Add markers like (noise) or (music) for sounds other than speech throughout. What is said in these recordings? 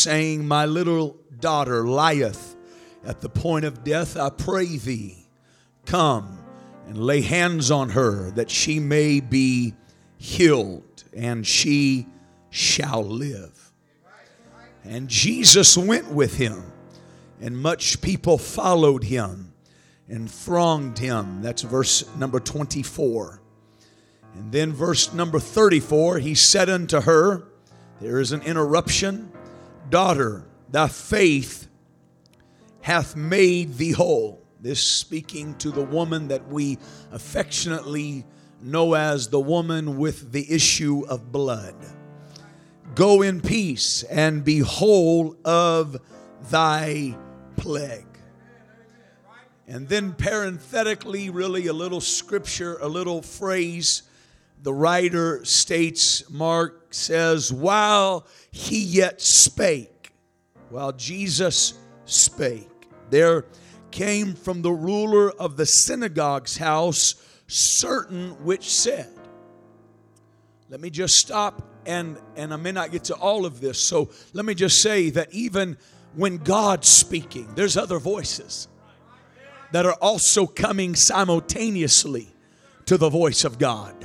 saying, My little daughter lieth at the point of death. I pray thee, come and lay hands on her that she may be healed, and she shall live. And Jesus went with him, and much people followed him and thronged him. That's verse number 24. And then, verse number 34, he said unto her, There is an interruption. Daughter, thy faith hath made thee whole. This speaking to the woman that we affectionately know as the woman with the issue of blood. Go in peace and be whole of thy plague. And then, parenthetically, really a little scripture, a little phrase. The writer states, Mark says, while he yet spake, while Jesus spake, there came from the ruler of the synagogue's house certain which said, Let me just stop and and I may not get to all of this. So let me just say that even when God's speaking, there's other voices that are also coming simultaneously to the voice of God.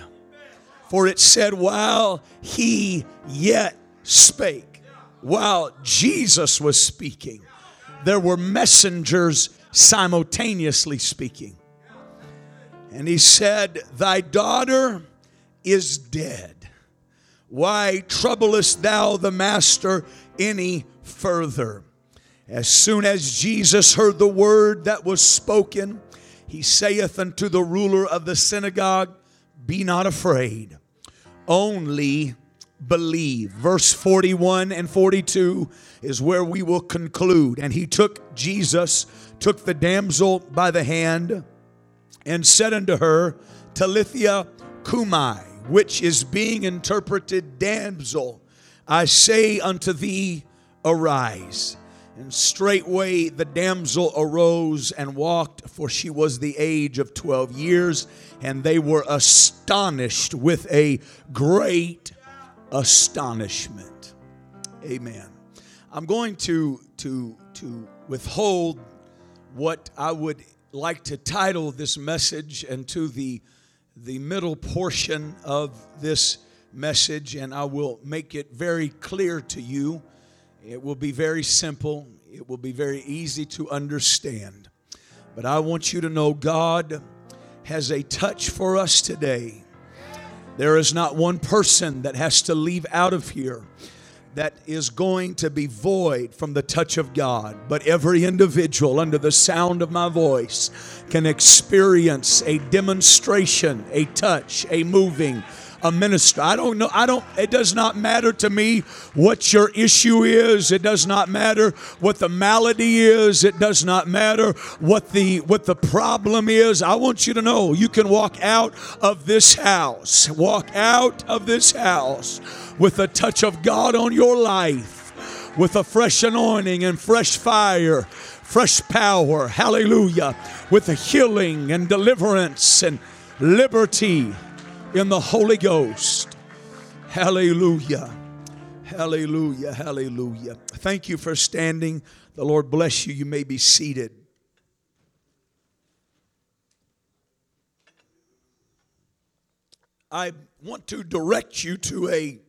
For it said, while he yet spake, while Jesus was speaking, there were messengers simultaneously speaking. And he said, Thy daughter is dead. Why troublest thou the master any further? As soon as Jesus heard the word that was spoken, he saith unto the ruler of the synagogue, Be not afraid, only believe. Verse 41 and 42 is where we will conclude. And he took Jesus, took the damsel by the hand, and said unto her, Talitha cumi, which is being interpreted, damsel, I say unto thee, arise. And straightway the damsel arose and walked, for she was the age of 12 years, and they were astonished with a great astonishment. Amen. I'm going to, to, to withhold what I would like to title this message and to the, the middle portion of this message, and I will make it very clear to you it will be very simple, it will be very easy to understand. But I want you to know God has a touch for us today. There is not one person that has to leave out of here that is going to be void from the touch of God. But every individual under the sound of my voice can experience a demonstration, a touch, a moving a minister. I don't know. I don't, it does not matter to me what your issue is. It does not matter what the malady is. It does not matter what the, what the problem is. I want you to know you can walk out of this house, walk out of this house with a touch of God on your life, with a fresh anointing and fresh fire, fresh power. Hallelujah. With a healing and deliverance and liberty in the Holy Ghost. Hallelujah. Hallelujah. Hallelujah. Thank you for standing. The Lord bless you. You may be seated. I want to direct you to a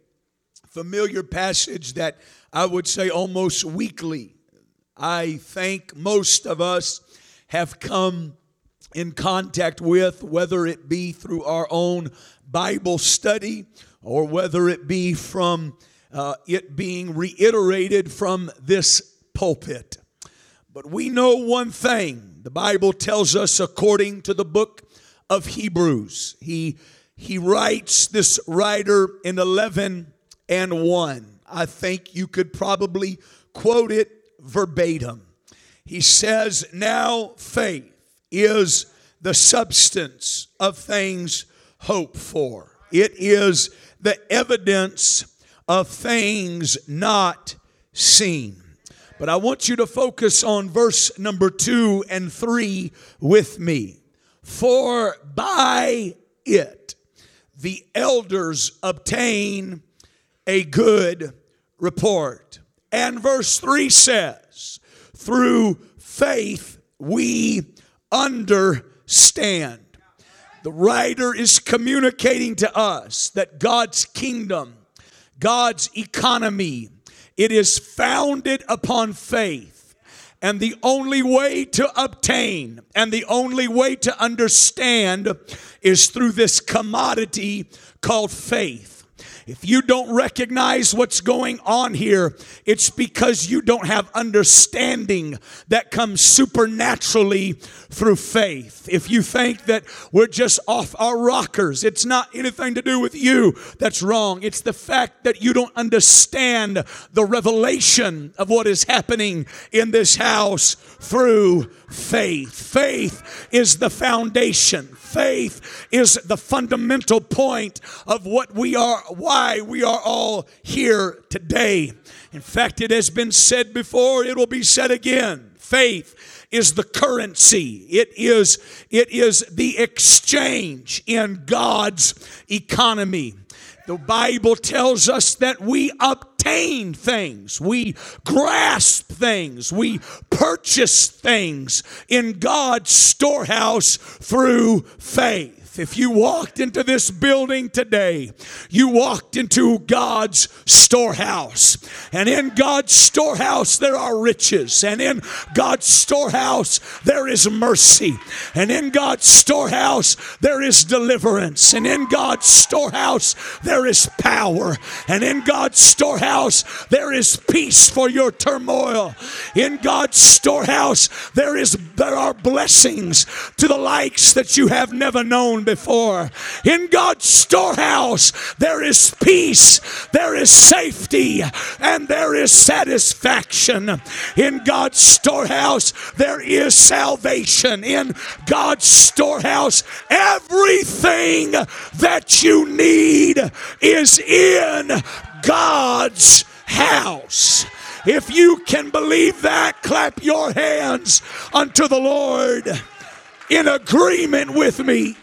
familiar passage that I would say almost weekly. I think most of us have come in contact with, whether it be through our own Bible study or whether it be from uh, it being reiterated from this pulpit. But we know one thing the Bible tells us according to the book of Hebrews. He, he writes, this writer in 11 and 1. I think you could probably quote it verbatim. He says, Now faith is the substance of things hoped for, it is the evidence of things not seen. But I want you to focus on verse number two and three with me. For by it the elders obtain a good report. And verse 3 says, through faith we understand. The writer is communicating to us that God's kingdom, God's economy, it is founded upon faith. And the only way to obtain and the only way to understand is through this commodity called faith. If you don't recognize what's going on here, it's because you don't have understanding that comes supernaturally through faith. If you think that we're just off our rockers, it's not anything to do with you that's wrong. It's the fact that you don't understand the revelation of what is happening in this house through faith. Faith is the foundation. Faith is the fundamental point of what we are, why we are all here today. In fact, it has been said before, it will be said again. Faith is the currency. It is, it is the exchange in God's economy. The Bible tells us that we obtain things, we grasp things, we purchase things in God's storehouse through faith. If you walked into this building today, you walked into God's storehouse. And in God's storehouse, there are riches. And in God's storehouse, there is mercy. And in God's storehouse, there is deliverance. And in God's storehouse, there is power. And in God's storehouse, there is peace for your turmoil. In God's storehouse, there is there are blessings to the likes that you have never known before. In God's storehouse, there is peace, there is safety, and there is satisfaction. In God's storehouse, there is salvation. In God's storehouse, everything that you need is in God's house. If you can believe that, clap your hands unto the Lord in agreement with me.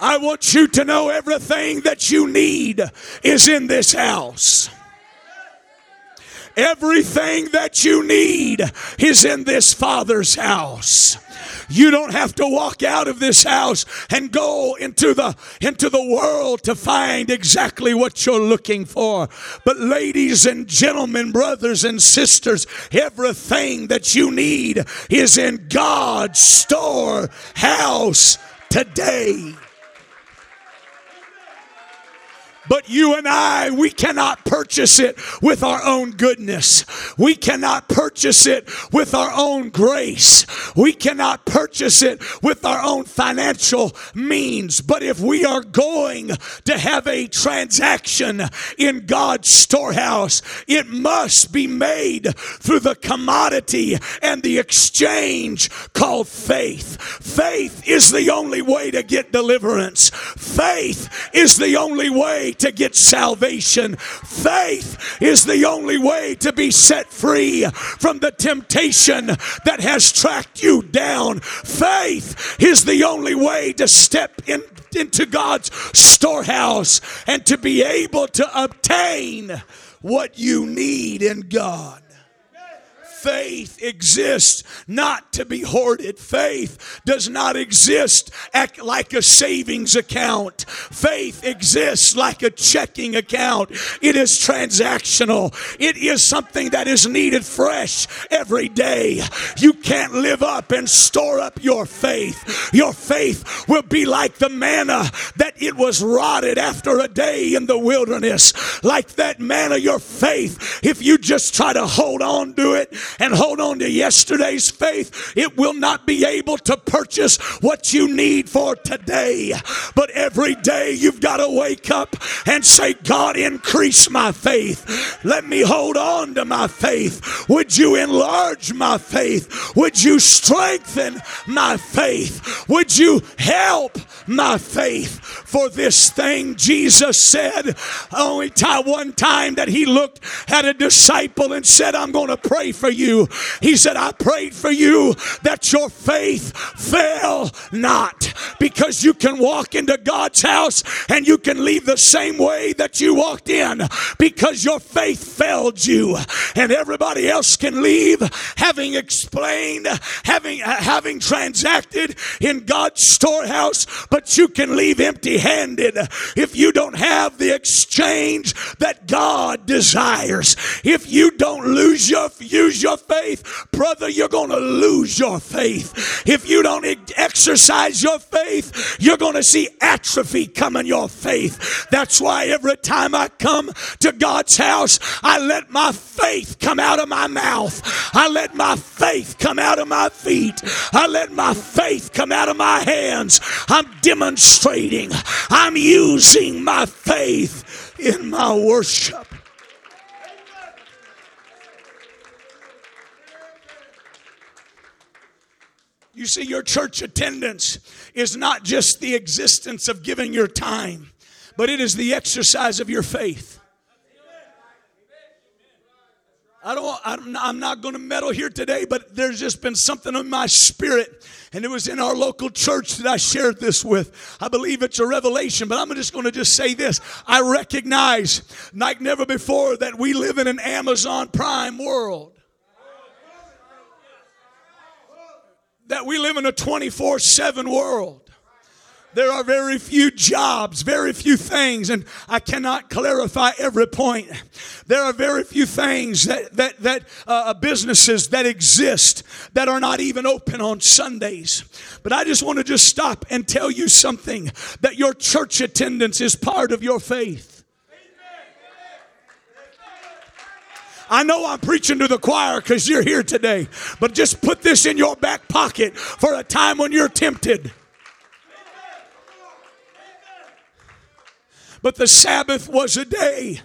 I want you to know everything that you need is in this house. Everything that you need is in this Father's house. You don't have to walk out of this house and go into the into the world to find exactly what you're looking for. But ladies and gentlemen, brothers and sisters, everything that you need is in God's storehouse today. But you and I, we cannot purchase it with our own goodness. We cannot purchase it with our own grace. We cannot purchase it with our own financial means. But if we are going to have a transaction in God's storehouse, it must be made through the commodity and the exchange called faith. Faith is the only way to get deliverance. Faith is the only way to get salvation. Faith is the only way to be set free from the temptation that has tracked you down. Faith is the only way to step in, into God's storehouse and to be able to obtain what you need in God faith exists not to be hoarded. Faith does not exist like a savings account. Faith exists like a checking account. It is transactional. It is something that is needed fresh every day. You can't live up and store up your faith. Your faith will be like the manna that it was rotted after a day in the wilderness. Like that manna, your faith, if you just try to hold on to it and hold on to yesterday's faith, it will not be able to purchase what you need for today. But every day you've got to wake up and say, God, increase my faith. Let me hold on to my faith. Would you enlarge my faith? Would you strengthen my faith? Would you help my faith? For this thing, Jesus said, only time, one time that he looked at a disciple and said, I'm going to pray for you you. He said, I prayed for you that your faith fail not because you can walk into God's house and you can leave the same way that you walked in because your faith failed you and everybody else can leave having explained having having transacted in God's storehouse but you can leave empty handed if you don't have the exchange that God desires if you don't lose your use your faith. Brother you're going to lose your faith. If you don't exercise your faith you're going to see atrophy come in your faith. That's why every time I come to God's house I let my faith come out of my mouth. I let my faith come out of my feet. I let my faith come out of my hands. I'm demonstrating. I'm using my faith in my worship You see, your church attendance is not just the existence of giving your time, but it is the exercise of your faith. I don't, I'm, I'm not going to meddle here today, but there's just been something in my spirit, and it was in our local church that I shared this with. I believe it's a revelation, but I'm just going to just say this. I recognize, like never before, that we live in an Amazon Prime world. That we live in a 24 7 world. There are very few jobs, very few things, and I cannot clarify every point. There are very few things that that that uh, businesses that exist that are not even open on Sundays. But I just want to just stop and tell you something that your church attendance is part of your faith. I know I'm preaching to the choir because you're here today, but just put this in your back pocket for a time when you're tempted. But the Sabbath was a day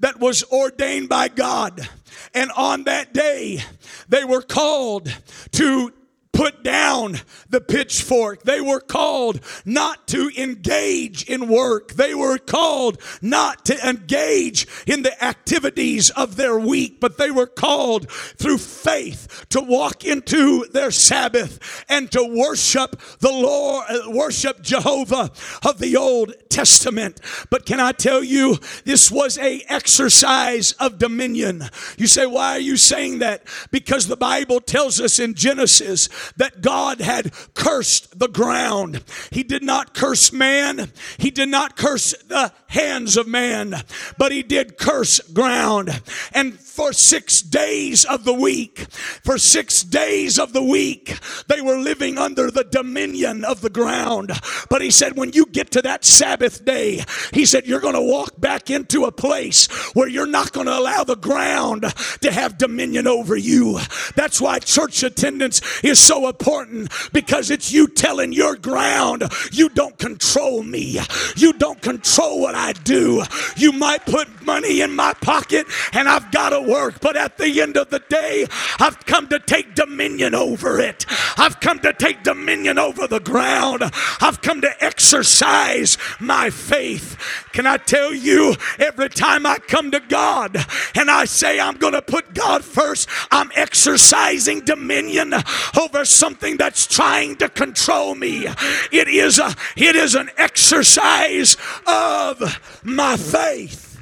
that was ordained by God. And on that day, they were called to put down the pitchfork. They were called not to engage in work. They were called not to engage in the activities of their week, but they were called through faith to walk into their Sabbath and to worship the Lord, uh, worship Jehovah of the Old Testament. But can I tell you, this was a exercise of dominion. You say, why are you saying that? Because the Bible tells us in Genesis that God had cursed the ground. He did not curse man, He did not curse the hands of man, but He did curse ground. And for six days of the week, for six days of the week, they were living under the dominion of the ground. But He said, when you get to that Sabbath day, He said, you're going to walk back into a place where you're not going to allow the ground to have dominion over you. That's why church attendance is so important because it's you telling your ground, you don't control me. You don't control what I do. You might put money in my pocket and I've got to work, but at the end of the day, I've come to take dominion over it. I've come to take dominion over the ground. I've come to exercise my faith. Can I tell you, every time I come to God and I say I'm going to put God first, I'm exercising dominion over something that's trying to control me. It is a it is an exercise of my faith.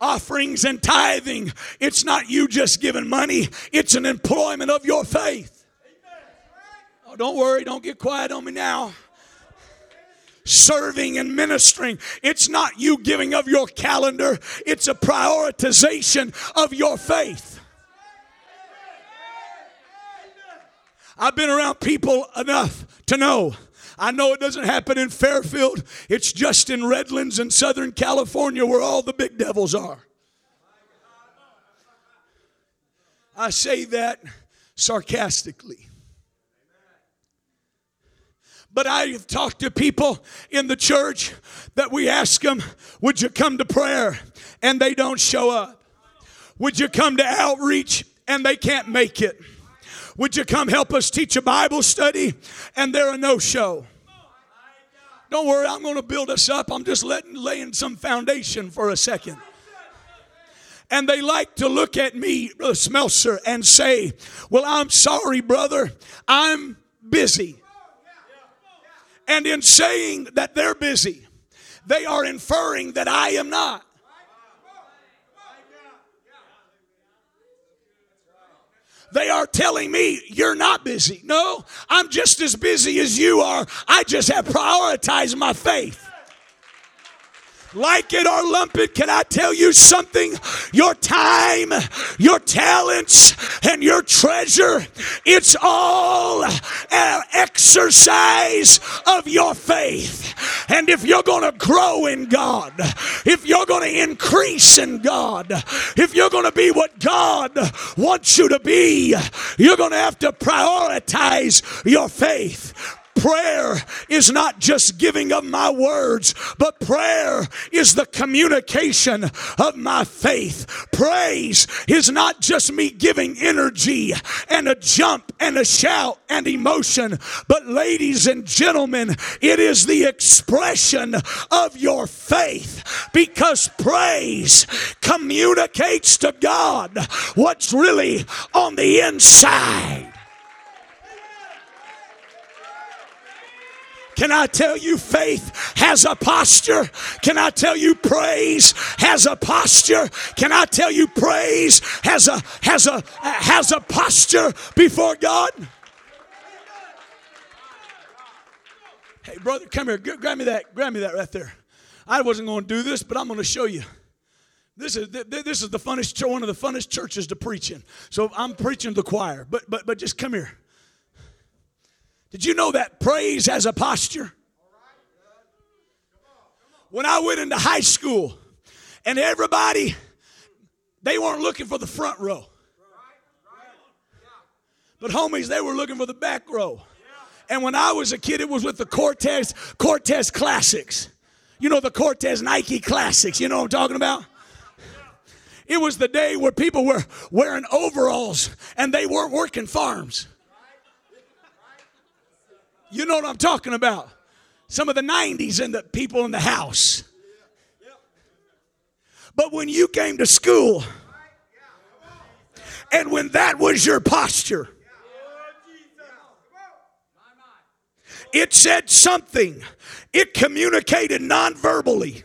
Offerings and tithing, it's not you just giving money, it's an employment of your faith. Oh, don't worry, don't get quiet on me now serving and ministering. It's not you giving of your calendar, it's a prioritization of your faith. I've been around people enough to know. I know it doesn't happen in Fairfield. It's just in Redlands and Southern California where all the big devils are. I say that sarcastically. But I have talked to people in the church that we ask them, Would you come to prayer? And they don't show up. Would you come to outreach? And they can't make it. Would you come help us teach a Bible study? And they're a no show. Don't worry, I'm going to build us up. I'm just letting, laying some foundation for a second. And they like to look at me, Brother Smelser, and say, Well, I'm sorry, brother, I'm busy. And in saying that they're busy, they are inferring that I am not. They are telling me you're not busy. No, I'm just as busy as you are. I just have prioritized my faith. Like it or lump it, can I tell you something? Your time, your talents, and your treasure, it's all an exercise of your faith. And if you're going to grow in God, if you're going to increase in God, if you're going to be what God wants you to be, you're going to have to prioritize your faith. Prayer is not just giving of my words, but prayer is the communication of my faith. Praise is not just me giving energy and a jump and a shout and emotion, but ladies and gentlemen, it is the expression of your faith because praise communicates to God what's really on the inside. Can I tell you faith has a posture? Can I tell you praise has a posture? Can I tell you praise has a has a has a posture before God? Hey brother, come here. Grab me that. Grab me that right there. I wasn't going to do this, but I'm going to show you. This is this is the funnest one of the funnest churches to preach in. So I'm preaching the choir, but but but just come here. Did you know that praise has a posture? When I went into high school and everybody, they weren't looking for the front row. But homies, they were looking for the back row. And when I was a kid, it was with the Cortez, Cortez Classics. You know the Cortez Nike Classics. You know what I'm talking about? It was the day where people were wearing overalls and they weren't working farms. You know what I'm talking about. Some of the 90s and the people in the house. But when you came to school, and when that was your posture, it said something. It communicated non-verbally.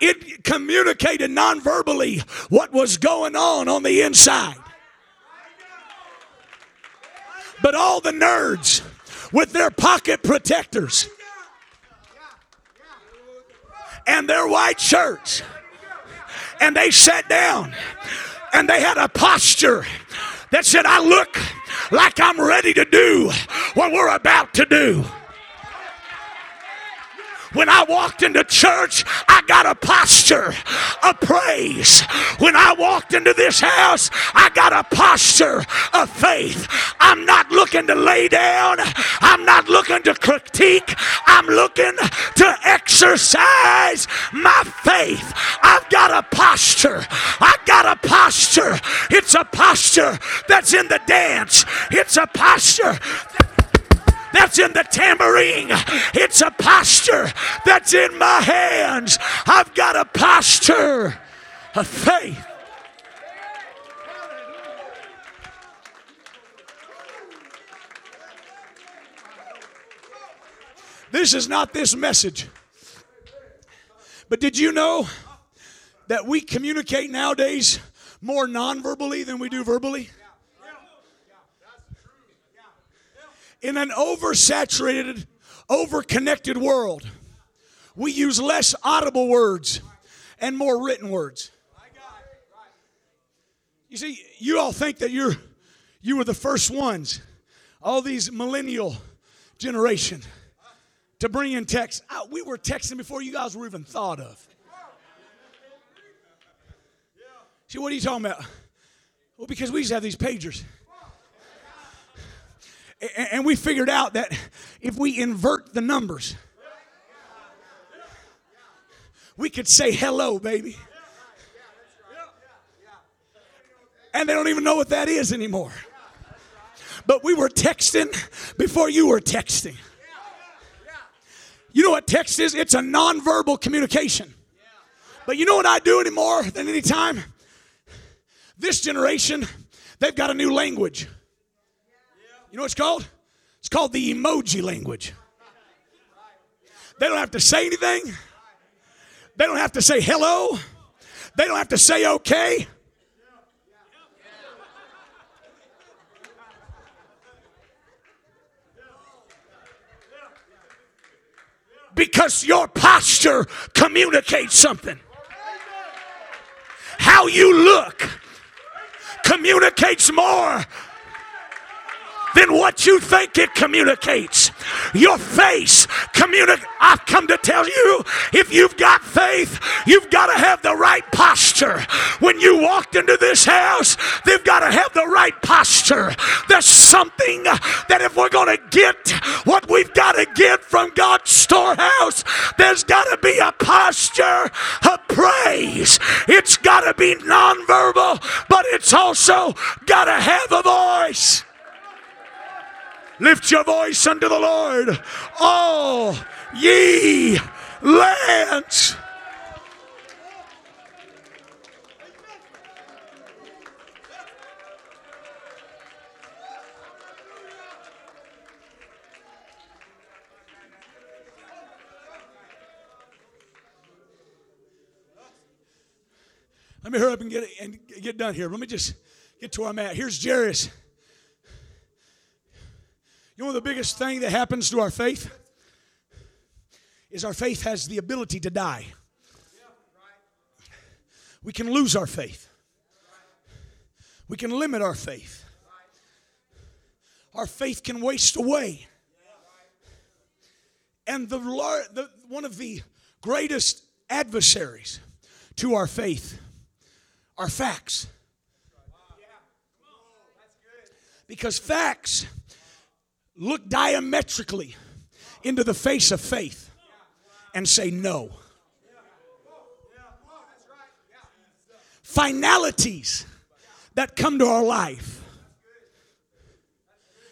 It communicated non-verbally what was going on on the inside. But all the nerds with their pocket protectors and their white shirts, and they sat down and they had a posture that said, I look like I'm ready to do what we're about to do. When I walked into church, I got a posture of praise. When I walked into this house, I got a posture of faith. I'm not looking to lay down, I'm not looking to critique, I'm looking to exercise my faith. I've got a posture. I've got a posture. It's a posture that's in the dance, it's a posture that's in the tambourine. It's a posture that's in my hands. I've got a posture of faith. This is not this message. But did you know that we communicate nowadays more non verbally than we do verbally? In an oversaturated, overconnected world, we use less audible words and more written words. You see, you all think that you're you were the first ones, all these millennial generation, to bring in text. We were texting before you guys were even thought of. See, what are you talking about? Well, because we used to have these pagers. And we figured out that if we invert the numbers, we could say hello, baby. And they don't even know what that is anymore. But we were texting before you were texting. You know what text is? It's a nonverbal communication. But you know what I do anymore than any time? This generation, they've got a new language. You know what it's called? It's called the emoji language. They don't have to say anything. They don't have to say hello. They don't have to say okay. Because your posture communicates something. How you look communicates more than what you think it communicates. Your face communicate. I've come to tell you, if you've got faith, you've got to have the right posture. When you walked into this house, they've got to have the right posture. There's something that if we're going to get what we've got to get from God's storehouse, there's got to be a posture of praise. It's got to be nonverbal, but it's also got to have a voice. Lift your voice unto the Lord, all ye lands. Let me hurry up and get, and get done here. Let me just get to where I'm at. Here's Jairus. You know the biggest thing that happens to our faith? Is our faith has the ability to die. We can lose our faith. We can limit our faith. Our faith can waste away. And the, the one of the greatest adversaries to our faith are facts. Because facts look diametrically into the face of faith and say no. Finalities that come to our life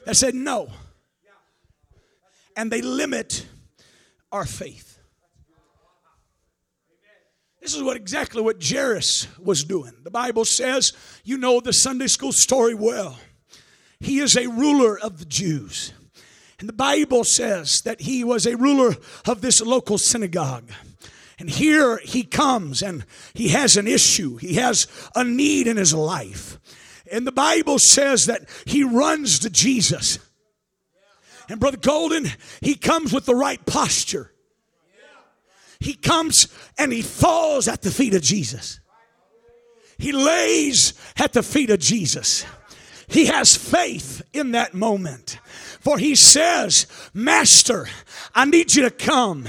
that said no. And they limit our faith. This is what exactly what Jairus was doing. The Bible says, you know the Sunday school story well. He is a ruler of the Jews. And the Bible says that he was a ruler of this local synagogue. And here he comes and he has an issue, he has a need in his life. And the Bible says that he runs to Jesus. And Brother Golden, he comes with the right posture. He comes and he falls at the feet of Jesus. He lays at the feet of Jesus. He has faith in that moment. For he says, Master, I need you to come.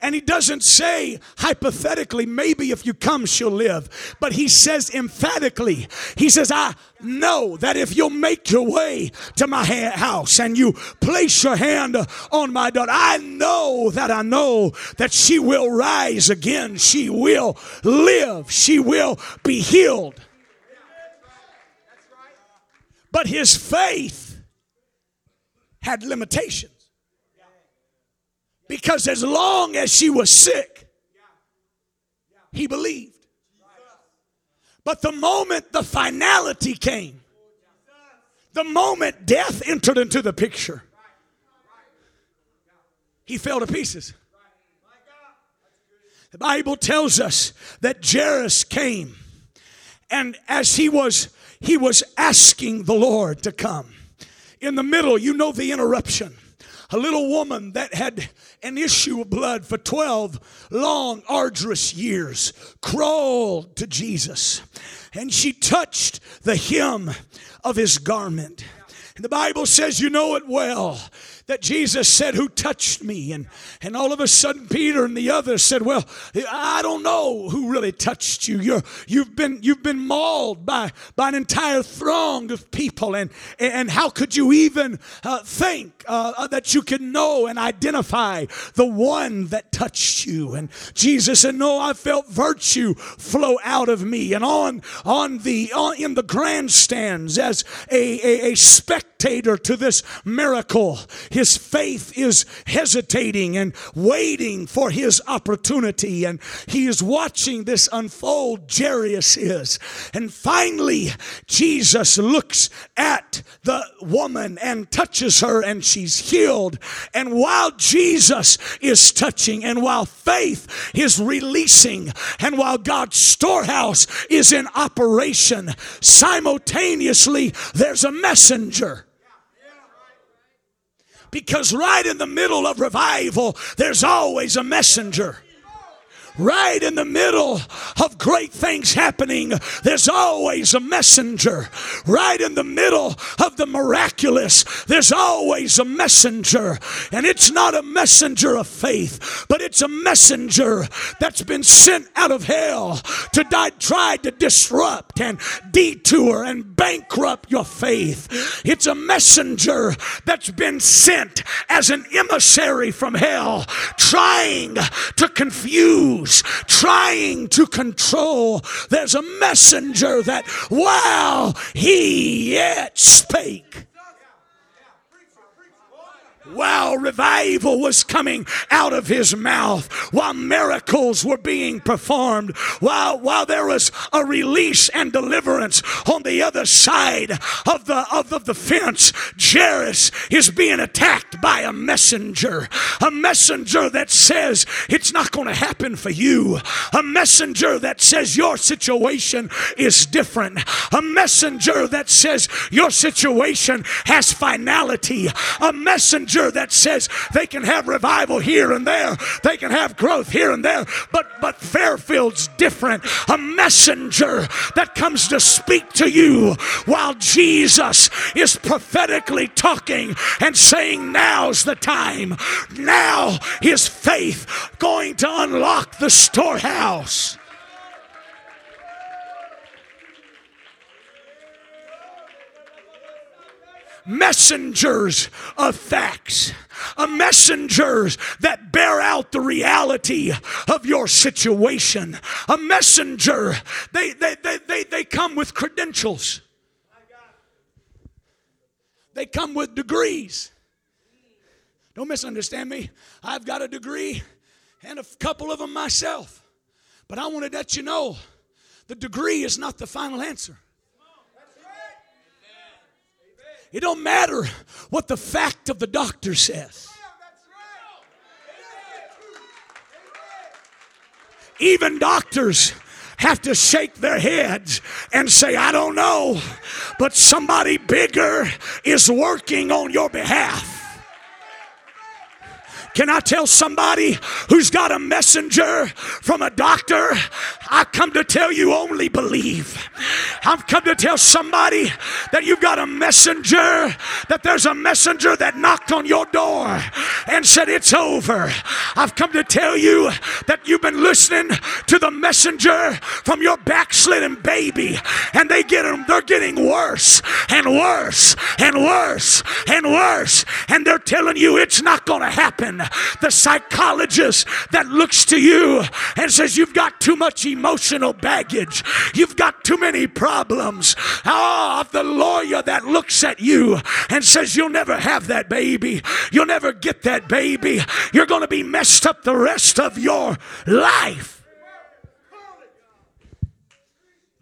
And he doesn't say hypothetically, maybe if you come, she'll live. But he says emphatically, he says, I know that if you'll make your way to my house and you place your hand on my daughter, I know that I know that she will rise again. She will live. She will be healed. But his faith had limitations. Because as long as she was sick, he believed. But the moment the finality came, the moment death entered into the picture, he fell to pieces. The Bible tells us that Jairus came, and as he was he was asking the Lord to come in the middle, you know the interruption. A little woman that had an issue of blood for 12 long, arduous years crawled to Jesus and she touched the hem of his garment. And the Bible says, you know it well that Jesus said, Who touched me? And, and all of a sudden, Peter and the others said, Well, I don't know who really touched you. You're, you've, been, you've been mauled by, by an entire throng of people. And, and how could you even uh, think uh, uh, that you can know and identify the one that touched you? And Jesus said, No, I felt virtue flow out of me. And on, on the, on, in the grandstands as a, a, a spectator to this miracle. His faith is hesitating and waiting for his opportunity, and he is watching this unfold. Jairus is. And finally, Jesus looks at the woman and touches her, and she's healed. And while Jesus is touching, and while faith is releasing, and while God's storehouse is in operation, simultaneously there's a messenger. Because right in the middle of revival, there's always a messenger right in the middle of great things happening, there's always a messenger. Right in the middle of the miraculous, there's always a messenger. And it's not a messenger of faith, but it's a messenger that's been sent out of hell to die, try to disrupt and detour and bankrupt your faith. It's a messenger that's been sent as an emissary from hell, trying to confuse trying to control. There's a messenger that while he yet spake, while revival was coming out of his mouth, while miracles were being performed, while, while there was a release and deliverance on the other side of the, of, of the fence, Jairus is being attacked by a messenger. A messenger that says it's not going to happen for you. A messenger that says your situation is different. A messenger that says your situation has finality. A messenger that says they can have revival here and there, they can have growth here and there, but but Fairfield's different. A messenger that comes to speak to you while Jesus is prophetically talking and saying, Now's the time. Now is faith going to unlock the storehouse. Messengers of facts, a messengers that bear out the reality of your situation. A messenger, they, they, they, they, they come with credentials. They come with degrees. Don't misunderstand me. I've got a degree and a couple of them myself. But I want to let you know the degree is not the final answer. It don't matter what the fact of the doctor says. Even doctors have to shake their heads and say, I don't know, but somebody bigger is working on your behalf. Can I tell somebody who's got a messenger from a doctor? I come to tell you only believe. I've come to tell somebody that you've got a messenger, that there's a messenger that knocked on your door and said, It's over. I've come to tell you that you've been listening to the messenger from your backslidden baby, and they get them, they're getting worse and worse and worse and worse, and they're telling you it's not going to happen the psychologist that looks to you and says, You've got too much emotional baggage, you've got too many problems. Oh, the lawyer that looks at you and says, You'll never have that baby, you'll never get that baby, you're going to be messed up the rest of your life.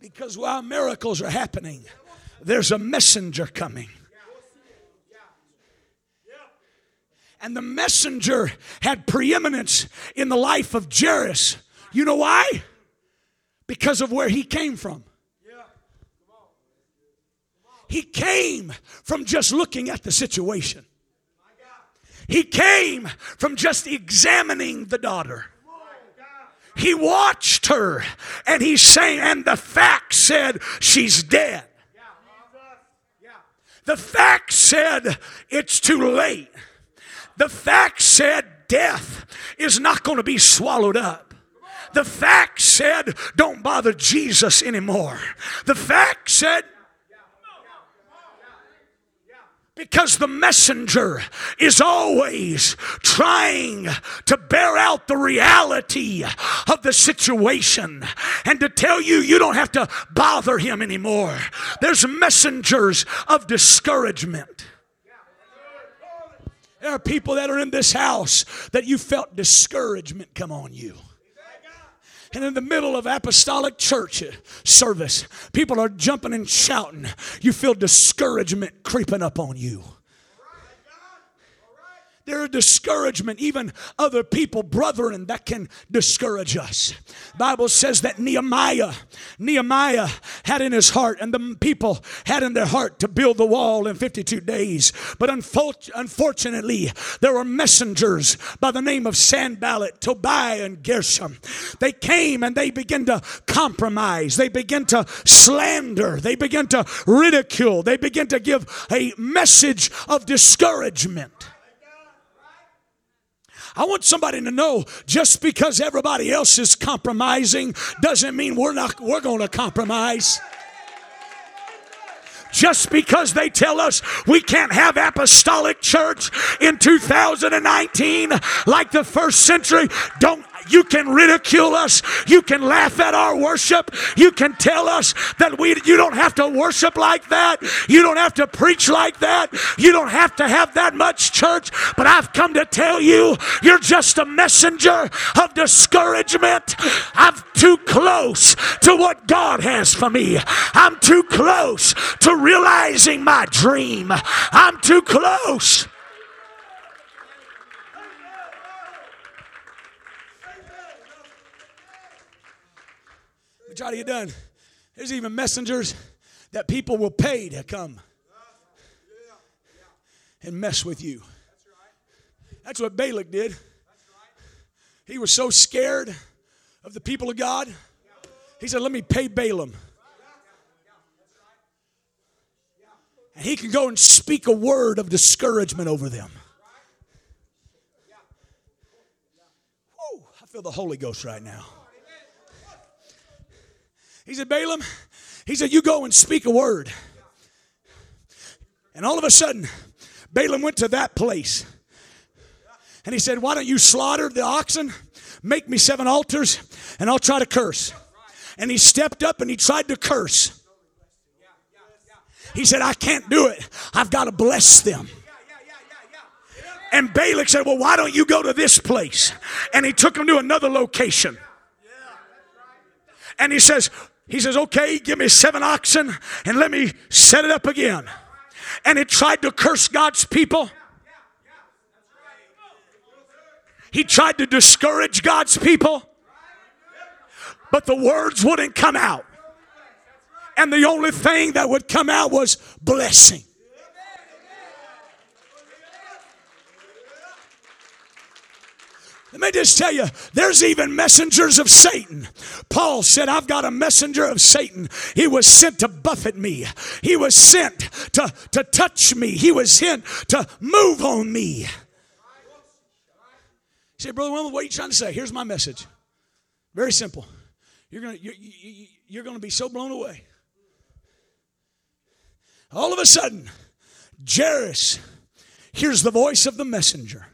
Because while miracles are happening, there's a messenger coming. And the messenger had preeminence in the life of Jairus. You know why? Because of where he came from. He came from just looking at the situation. He came from just examining the daughter. He watched her and he's saying, and the fact said she's dead. The fact said it's too late. The fact said death is not going to be swallowed up. The fact said don't bother Jesus anymore. The fact said because the messenger is always trying to bear out the reality of the situation and to tell you you don't have to bother him anymore. There's messengers of discouragement. There are people that are in this house that you felt discouragement come on you. And in the middle of apostolic church service, people are jumping and shouting. You feel discouragement creeping up on you. There are discouragement, even other people, brethren, that can discourage us. Bible says that Nehemiah, Nehemiah had in his heart, and the people had in their heart to build the wall in 52 days. But unfortunately, there were messengers by the name of Sanballat, Tobiah, and Gershom. They came and they began to compromise. They began to slander. They began to ridicule. They began to give a message of discouragement. I want somebody to know just because everybody else is compromising doesn't mean we're not we're going to compromise just because they tell us we can't have apostolic church in 2019 like the first century don't you can ridicule us. You can laugh at our worship. You can tell us that we you don't have to worship like that. You don't have to preach like that. You don't have to have that much church. But I've come to tell you, you're just a messenger of discouragement. I'm too close to what God has for me. I'm too close to realizing my dream. I'm too close. try to get done. There's even messengers that people will pay to come and mess with you. That's what Balak did. He was so scared of the people of God. He said, Let me pay Balaam. And he can go and speak a word of discouragement over them. Woo, I feel the Holy Ghost right now. He said, Balaam, he said, you go and speak a word. And all of a sudden, Balaam went to that place. And he said, Why don't you slaughter the oxen? Make me seven altars, and I'll try to curse. And he stepped up and he tried to curse. He said, I can't do it. I've got to bless them. And Balak said, Well, why don't you go to this place? And he took him to another location. And he says, he says, Okay, give me seven oxen and let me set it up again. And it tried to curse God's people. He tried to discourage God's people, but the words wouldn't come out. And the only thing that would come out was blessing. Let me just tell you, there's even messengers of Satan. Paul said, I've got a messenger of Satan. He was sent to buffet me, he was sent to, to touch me, he was sent to move on me. You say, Brother Wilmoth, what are you trying to say? Here's my message. Very simple. You're going you're, you're going to be so blown away. All of a sudden, Jairus hears the voice of the messenger.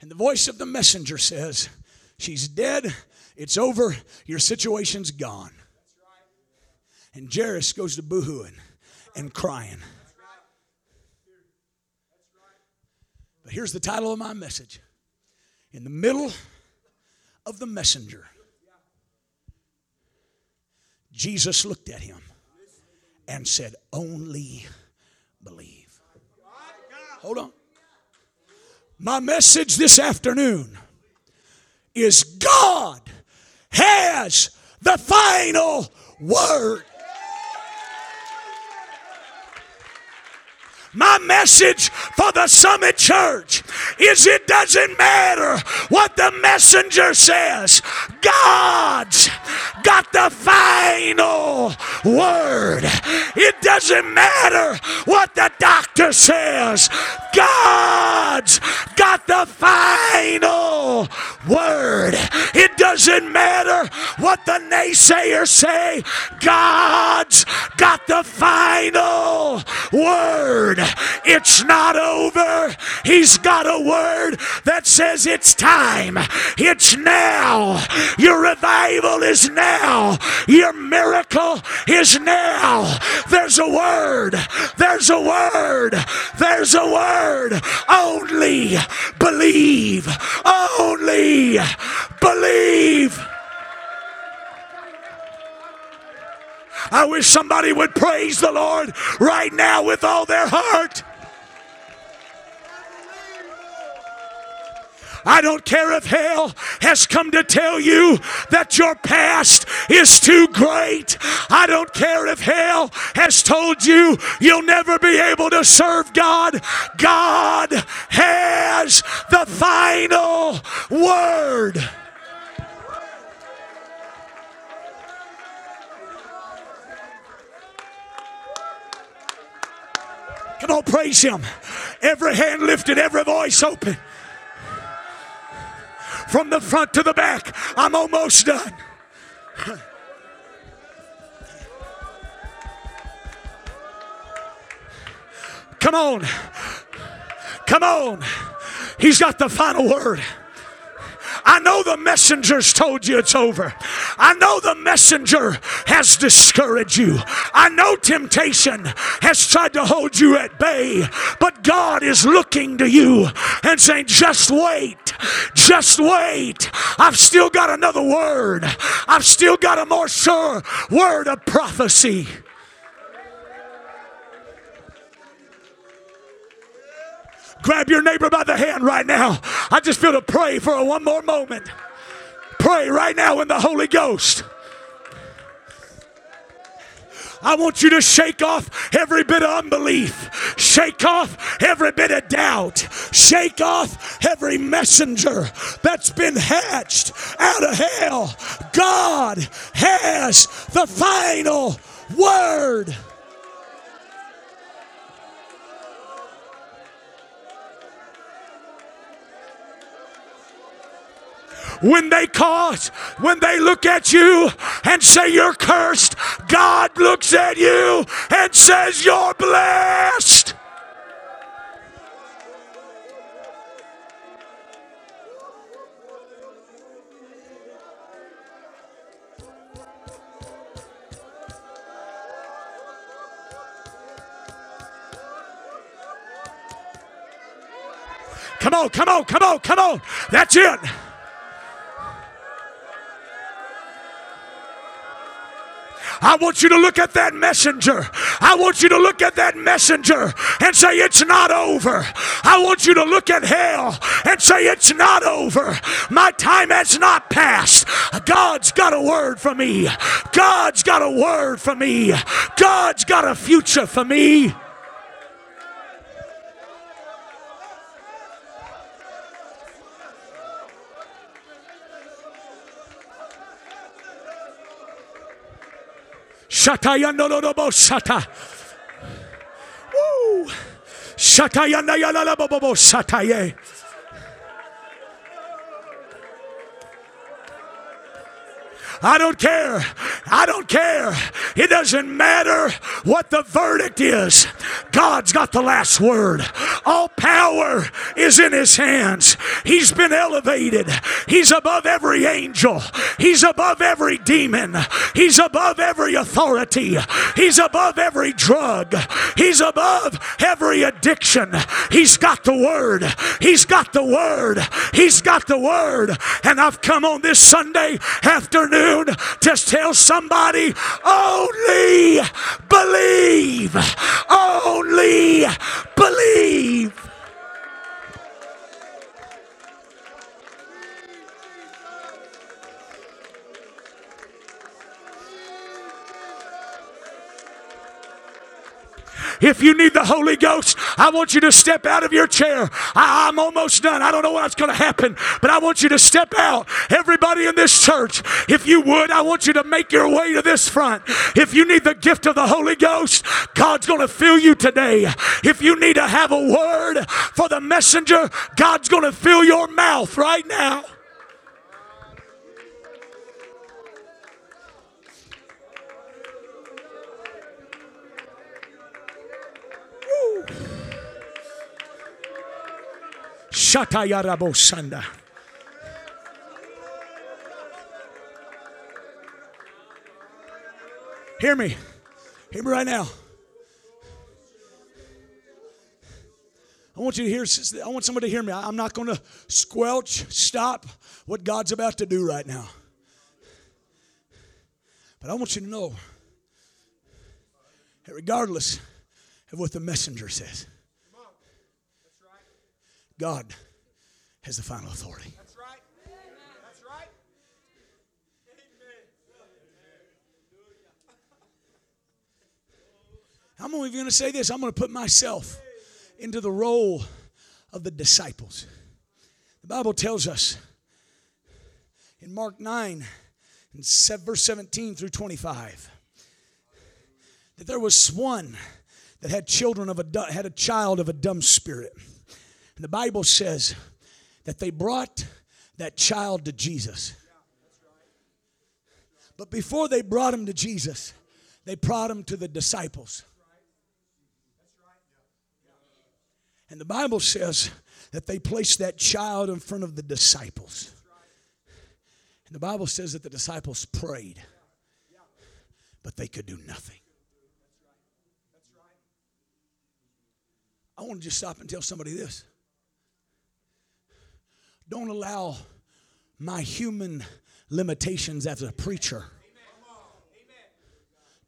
And the voice of the messenger says, She's dead. It's over. Your situation's gone. And Jairus goes to boohooing and crying. But here's the title of my message In the middle of the messenger, Jesus looked at him and said, Only believe. Hold on. My message this afternoon is God has the final word. My message for the Summit Church is it doesn't matter what the messenger says, God's got the final word. It doesn't matter what the doctor says, God's got the final word. It doesn't matter what the naysayers say, God's got the final word. It's not over. He's got a word that says it's time. It's now. Your revival is now. Your miracle is now. There's a word. There's a word. There's a word. Only believe. Only believe. I wish somebody would praise the Lord right now with all their heart. I don't care if hell has come to tell you that your past is too great. I don't care if hell has told you you'll never be able to serve God. God has the final word. Come on, praise Him. Every hand lifted, every voice open. From the front to the back, I'm almost done. Come on. Come on. He's got the final word. I know the messengers told you it's over. I know the messenger has discouraged you. I know temptation has tried to hold you at bay. But God is looking to you and saying, just wait. Just wait. I've still got another word. I've still got a more sure word of prophecy. Grab your neighbor by the hand right now. I just feel to pray for one more moment. Pray right now in the Holy Ghost. I want you to shake off every bit of unbelief, shake off every bit of doubt, shake off every messenger that's been hatched out of hell. God has the final word. When they cause, when they look at you and say you're cursed, God looks at you and says you're blessed. Come on, come on, come on, come on. That's it. I want you to look at that messenger. I want you to look at that messenger and say, It's not over. I want you to look at hell and say, It's not over. My time has not passed. God's got a word for me. God's got a word for me. God's got a future for me. Shataya no no no bo shata. Woo. Bo shataye. I don't care. I don't care. It doesn't matter what the verdict is. God's got the last word. All power is in his hands. He's been elevated. He's above every angel. He's above every demon. He's above every authority. He's above every drug. He's above every addiction. He's got the word. He's got the word. He's got the word. And I've come on this Sunday afternoon to tell somebody only believe. Only believe. If you need the Holy Ghost, I want you to step out of your chair. I, am almost done. I don't know what's going to happen, but I want you to step out. Everybody in this church, if you would, I want you to make your way to this front. If you need the gift of the Holy Ghost, God's going to fill you today. If you need to have a word for the messenger, God's going to fill your mouth right now. Shatayarabosanda. Hear me. Hear me right now. I want you to hear, I want somebody to hear me. I'm not going to squelch, stop what God's about to do right now. But I want you to know that regardless of what the messenger says, God has the final authority. That's right. That's right. I'm going to say this. I'm going to put myself into the role of the disciples. The Bible tells us in Mark 9, in verse 17 through 25, that there was one that had children of a had a child of a dumb spirit. And the Bible says that they brought that child to Jesus. But before they brought him to Jesus, they brought him to the disciples. And the Bible says that they placed that child in front of the disciples. And the Bible says that the disciples prayed, but they could do nothing. I want to just stop and tell somebody this. Don't allow my human limitations as a preacher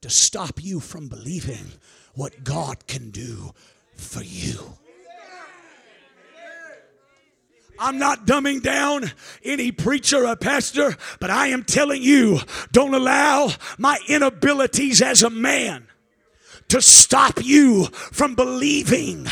to stop you from believing what God can do for you. I'm not dumbing down any preacher or pastor, but I am telling you, don't allow my inabilities as a man to stop you from believing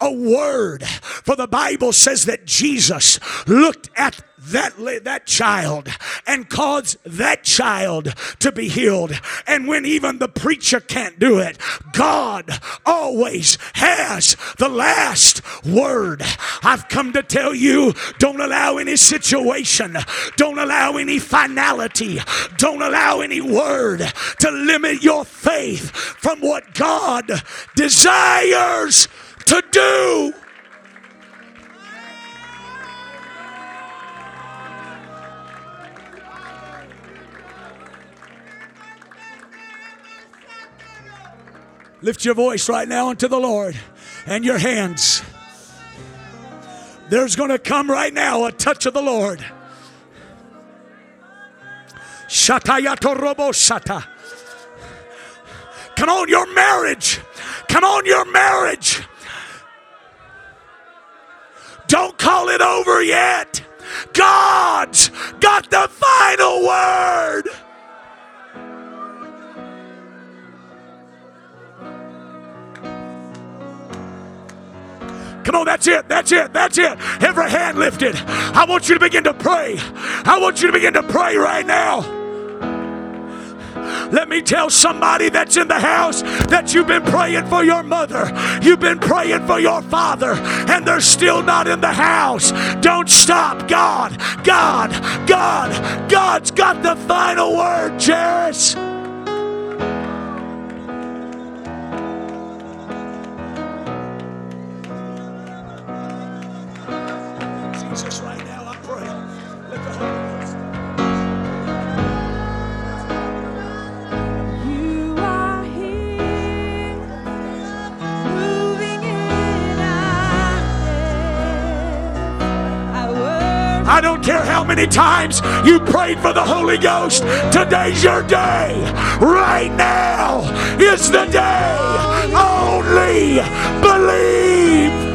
a word. For the Bible says that Jesus looked at that, that child and cause that child to be healed. And when even the preacher can't do it, God always has the last word. I've come to tell you don't allow any situation, don't allow any finality, don't allow any word to limit your faith from what God desires to do. Lift your voice right now unto the Lord and your hands. There's going to come right now a touch of the Lord. Shatayato robo shata. Come on, your marriage. Come on, your marriage. Don't call it over yet. God's got the final word. Come on, that's it, that's it, that's it. Every hand lifted. I want you to begin to pray. I want you to begin to pray right now. Let me tell somebody that's in the house that you've been praying for your mother, you've been praying for your father, and they're still not in the house. Don't stop. God, God, God, God's got the final word, Jairus. I don't care how many times you prayed for the Holy Ghost. Today's your day. Right now is the day. Only believe.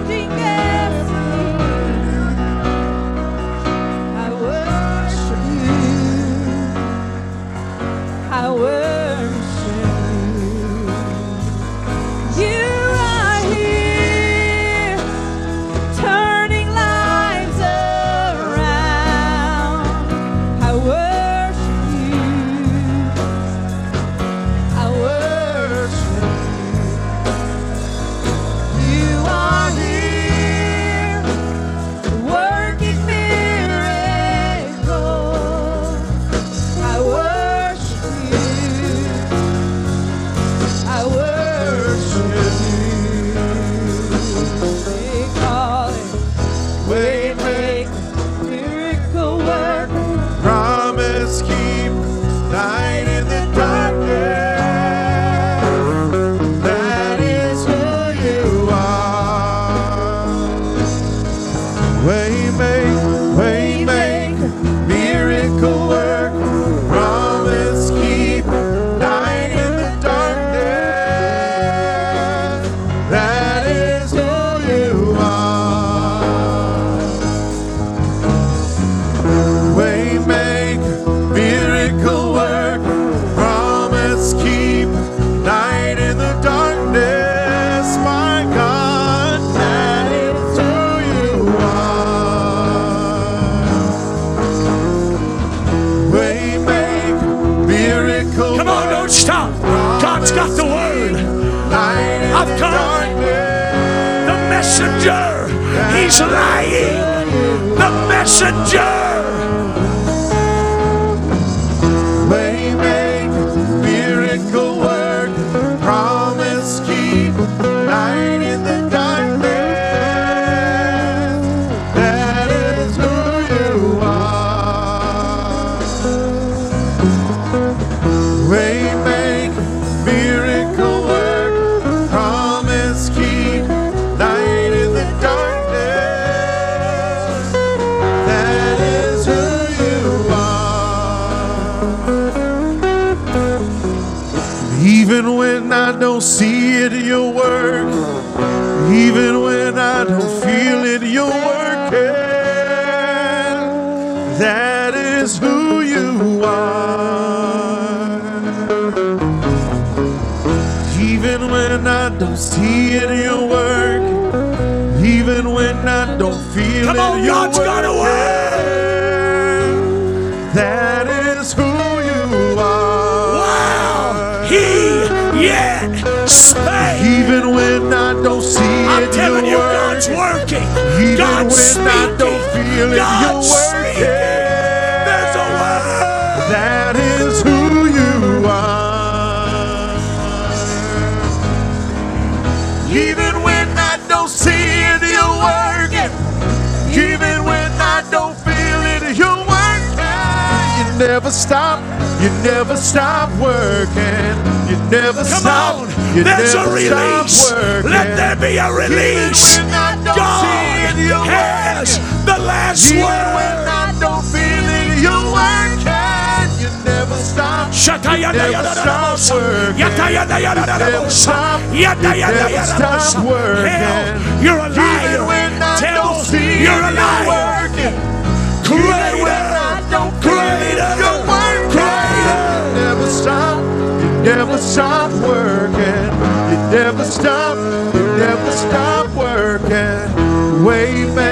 He's lying. The messenger. When I don't see it, you're working. Even when I don't feel Come it, on, you're God's got a working. That is who you are. Wow. He yet spake. Even when I don't see I'm it, telling you, you're God's working. Even God's when speaking. I don't feel it, God's you're working. There's never stop. You never stop working. You never Come stop. on. You There's a never release. stop working. Let there be a release. Even when I don't God see it, you're has working. the last Even word. when I don't feel it, you're working. You never stop. Shatayadayadadabosa. Yatayadayadadabosa. Yatayadayadadabosa. Hell, you're a Even when liar. I Tell don't see you're a it, liar. you're working. Never stop working. You never stop. You never stop working. Way make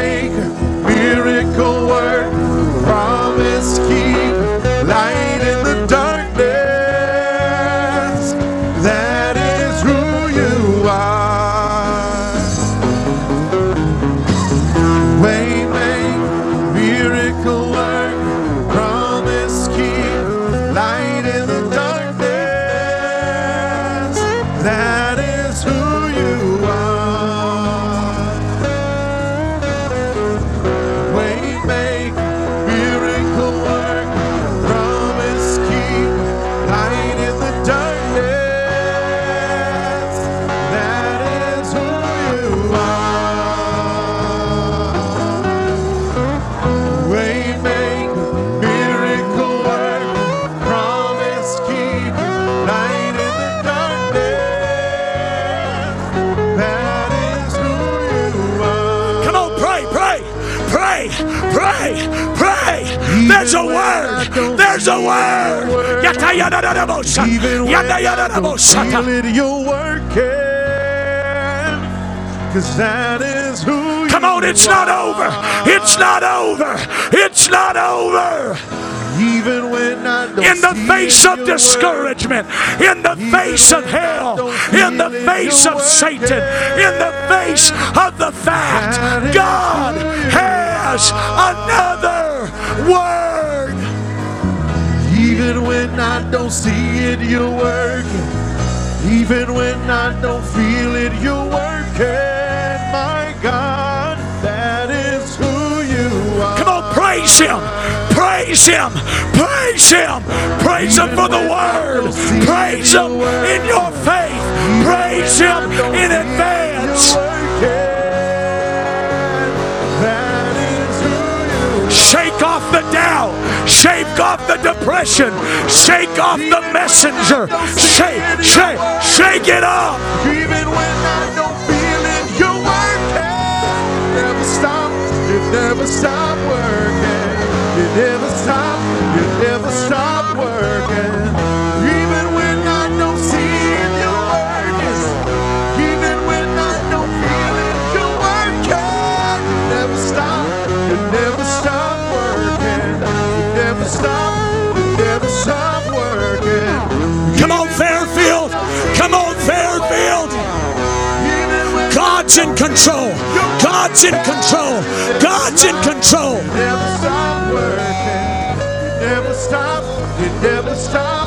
There's a word. word. Even when I don't Yatayadadabosa. feel it, you're working. Cause that is who Come on, it's not over. It's not over. It's not over. Even when I don't In the face of discouragement, in the face of hell, in the face of Satan, in the face of the fact God has another word. Even when I don't see it, you're working. Even when I don't feel it, you're working. My God, that is who you are. Come on, praise Him. Praise Him. Praise Him. Praise Him for the word. Praise Him in your faith. Praise Him in advance. Shake off the depression. Shake off the messenger. Shake, shake, shake it off. Even when I don't feel it, you're working. Never stop. You never stop working. You never stop. You never stop. God's in control. God's in control. God's in control. Never stop working. Never stop. Never stops.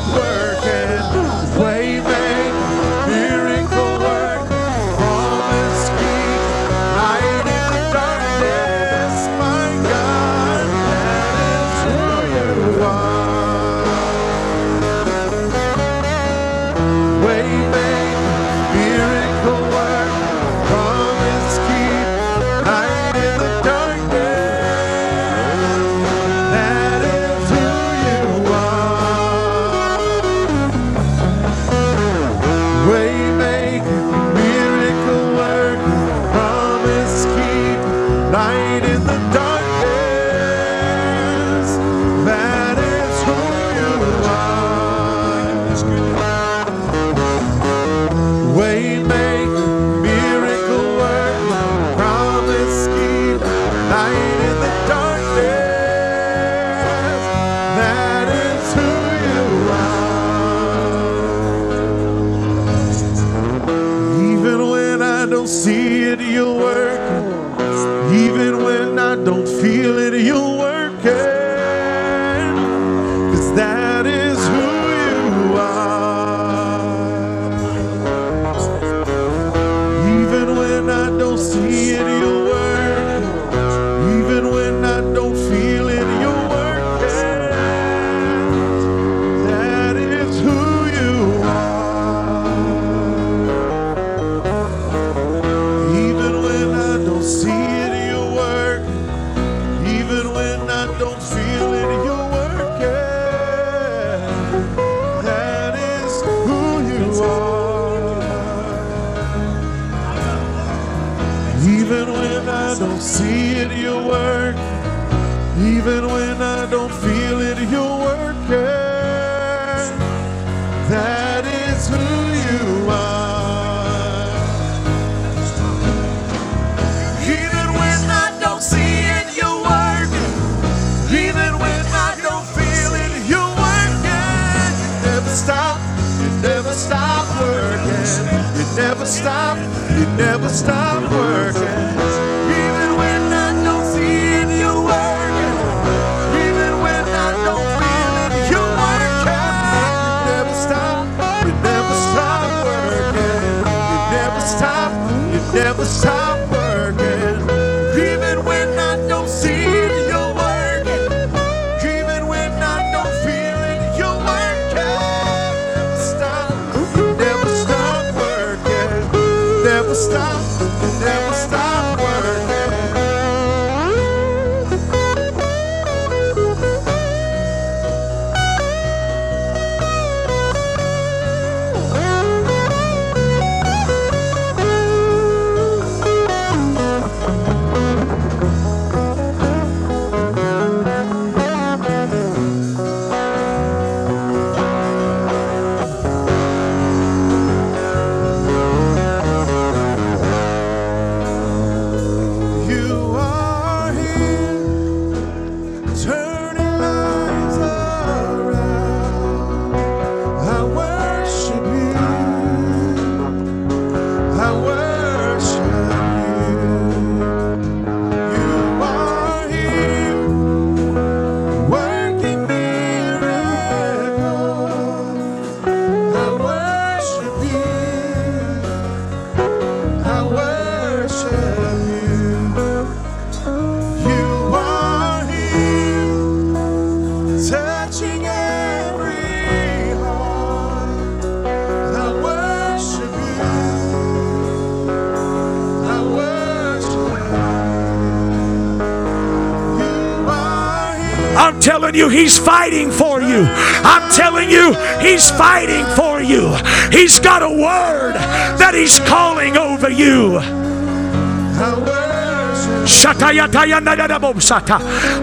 Telling you, He's fighting for you. I'm telling you, He's fighting for you. He's got a word that He's calling over you.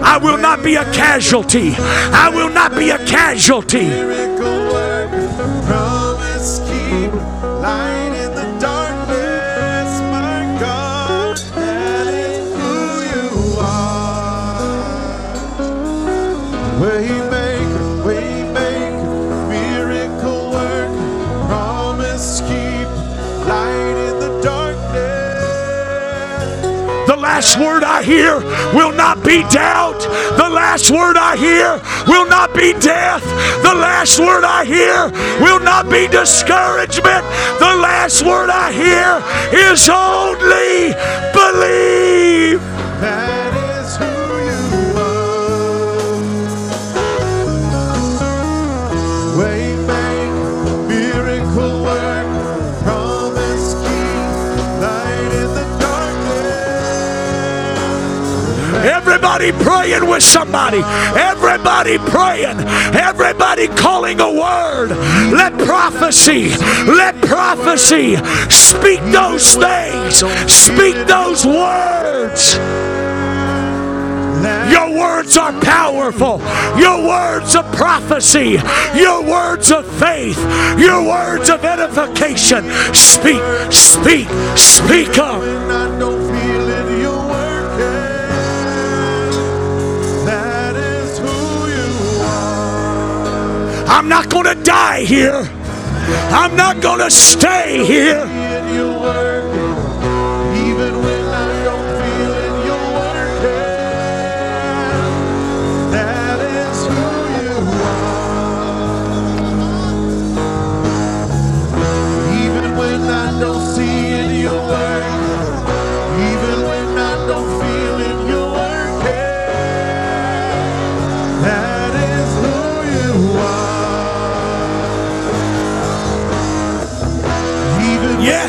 I will not be a casualty. I will not be a casualty. Last word I hear will not be doubt. The last word I hear will not be death. The last word I hear will not be discouragement. The last word I hear is only believe. Everybody praying with somebody. Everybody praying. Everybody calling a word. Let prophecy, let prophecy speak those things. Speak those words. Your words are powerful. Your words of prophecy. Your words of faith. Your words of edification. Speak, speak, speak up. I'm not going to die here. I'm not going to stay here.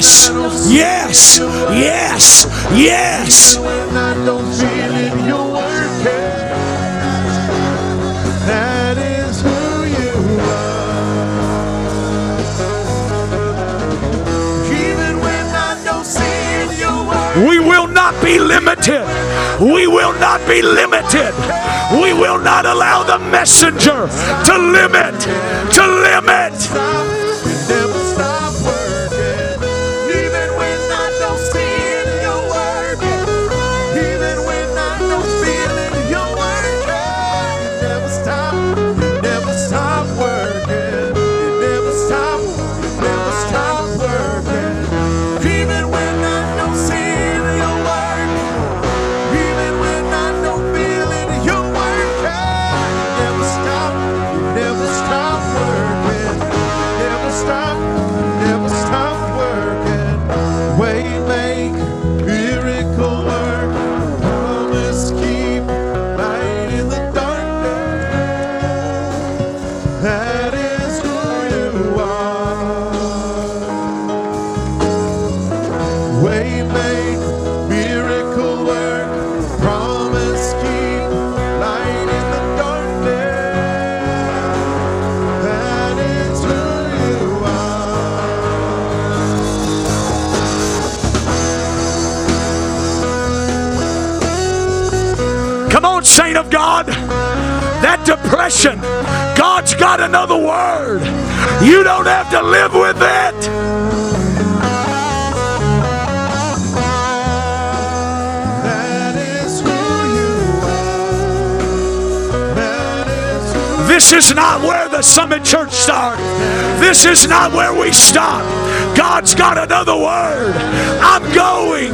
Yes, yes, yes, yes. That is who you are. Even when I don't see it, you We will not be limited. We will not be limited. We will not allow the messenger to limit, to limit. God's got another word. You don't have to live with it. This is not where the Summit Church starts. This is not where we stop. God's got another word. I'm going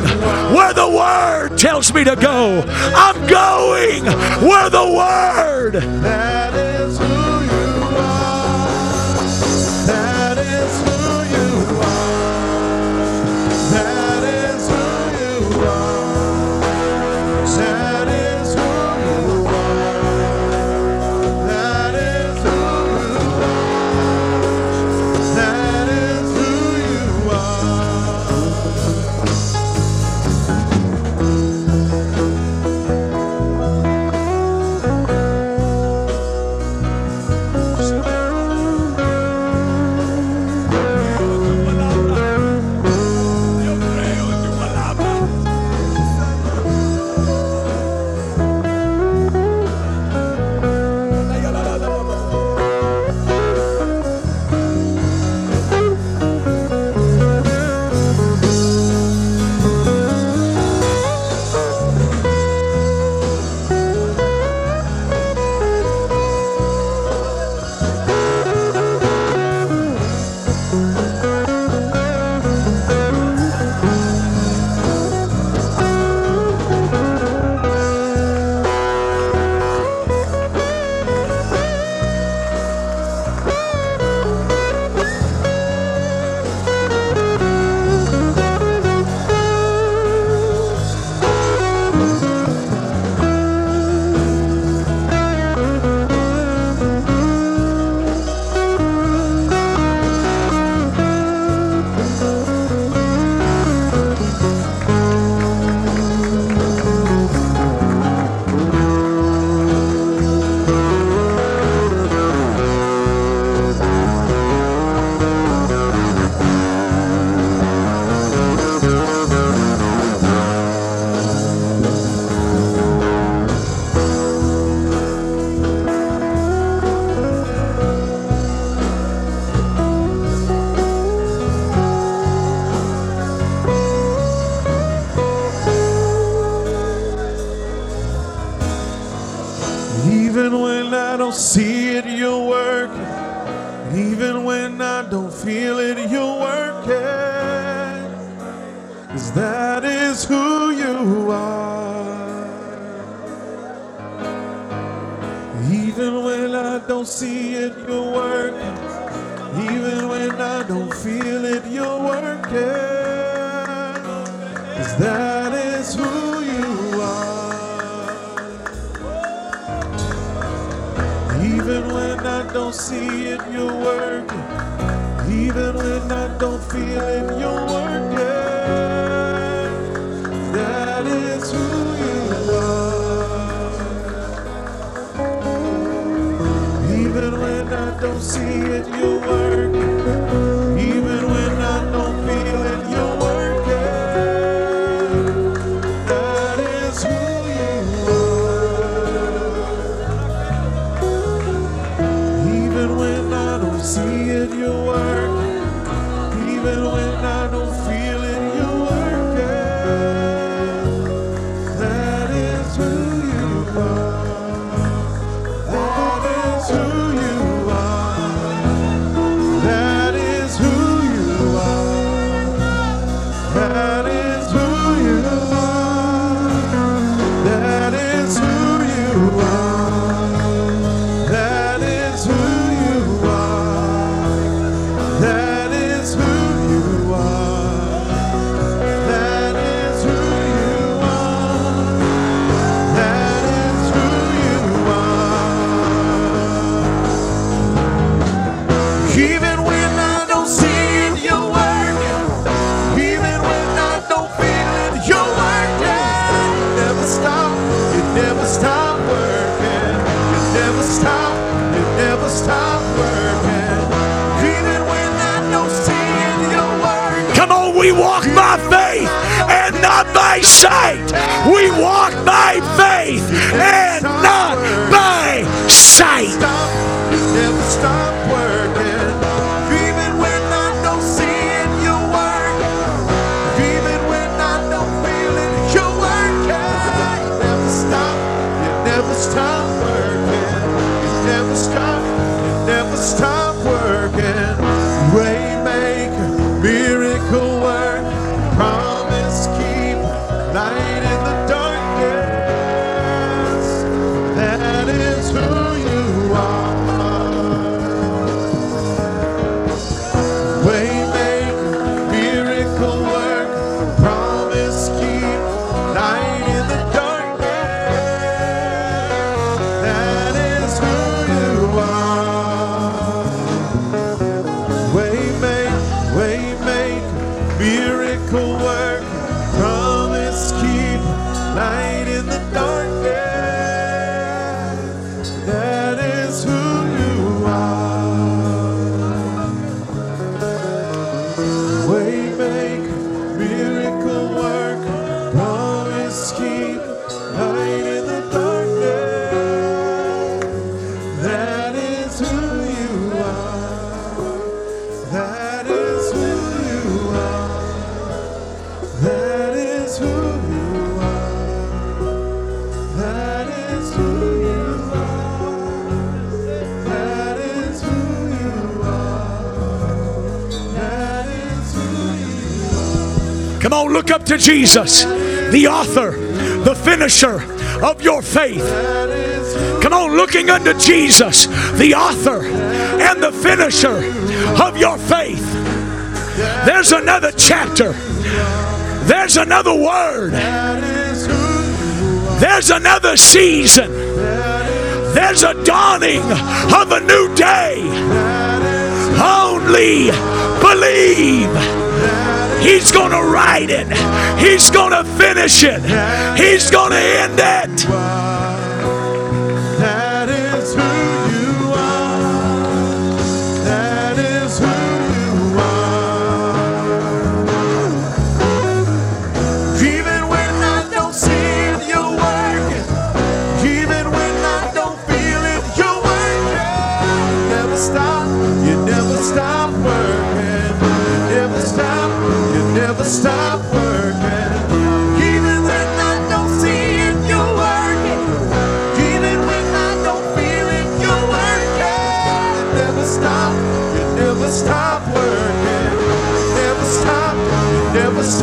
where the word tells me to go. I'm going where the word. to Jesus, the author, the finisher of your faith. Come on, looking unto Jesus, the author and the finisher of your faith. There's another chapter. There's another word. There's another season. There's a dawning of a new day. Only believe. He's going to write it. He's going to finish it. He's going to end it.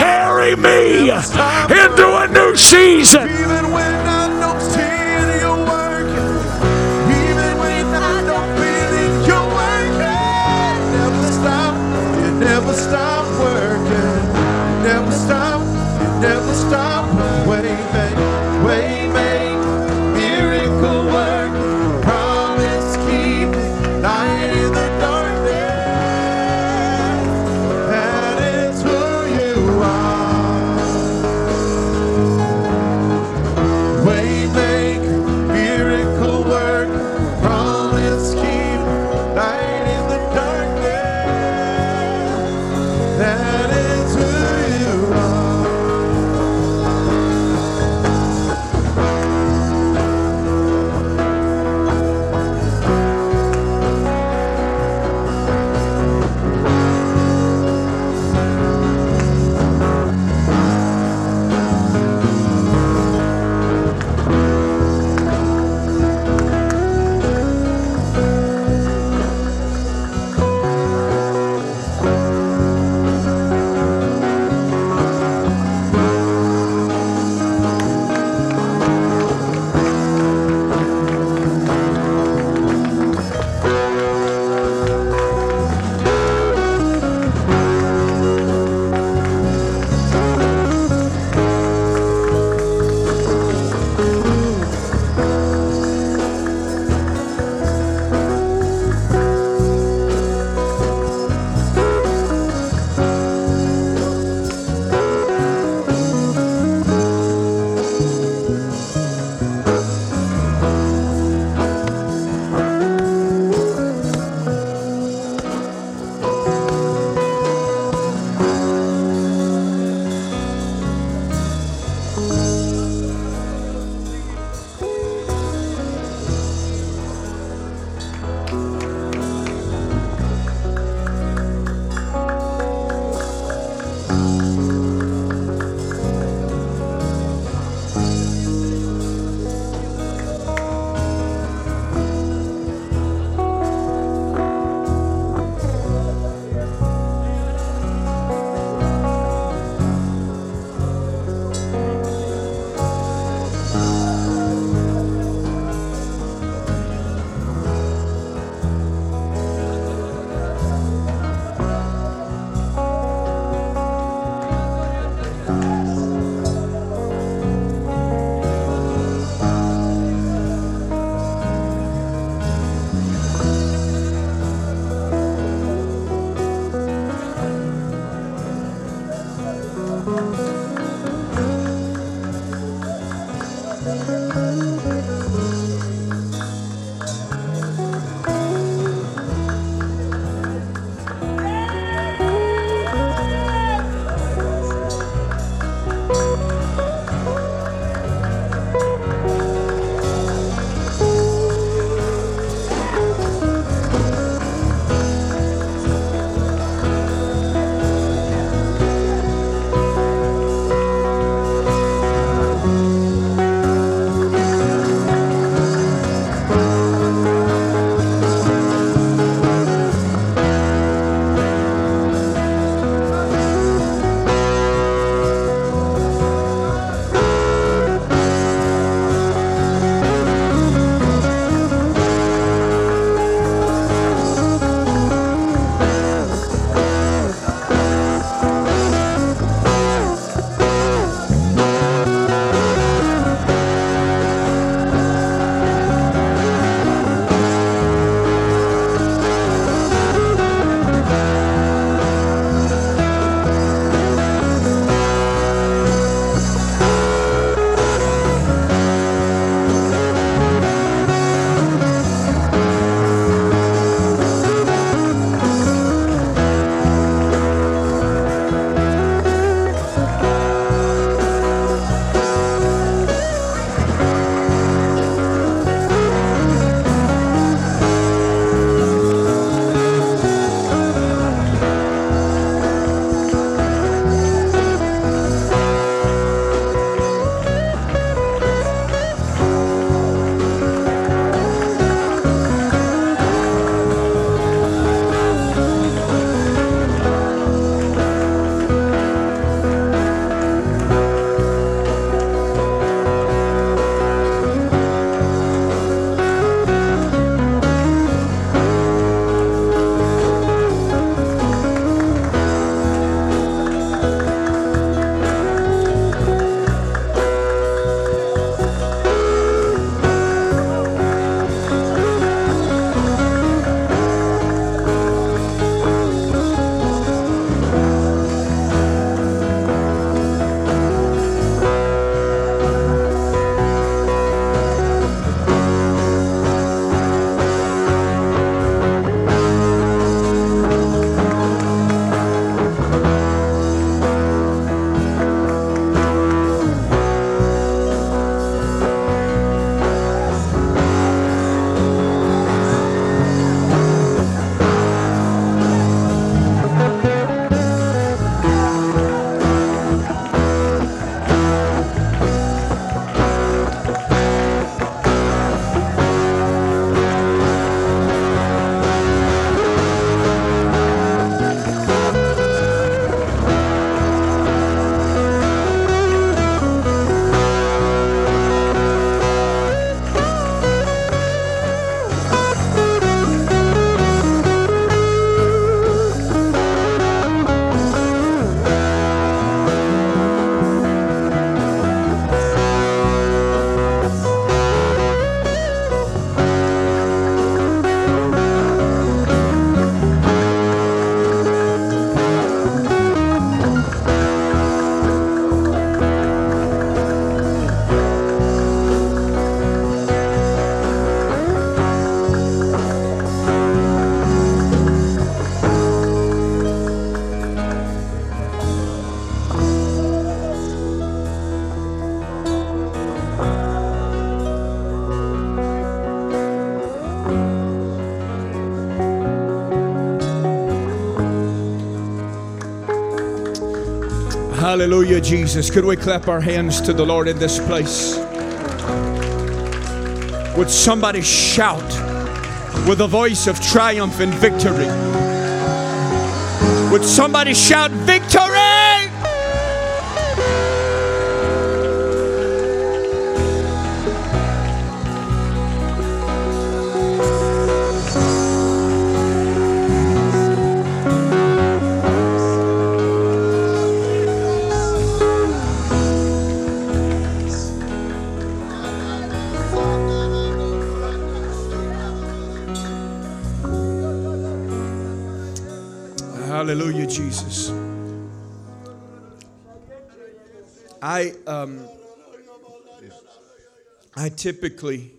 carry me into a new season. Hallelujah, Jesus. Could we clap our hands to the Lord in this place? Would somebody shout with a voice of triumph and victory? Would somebody shout typically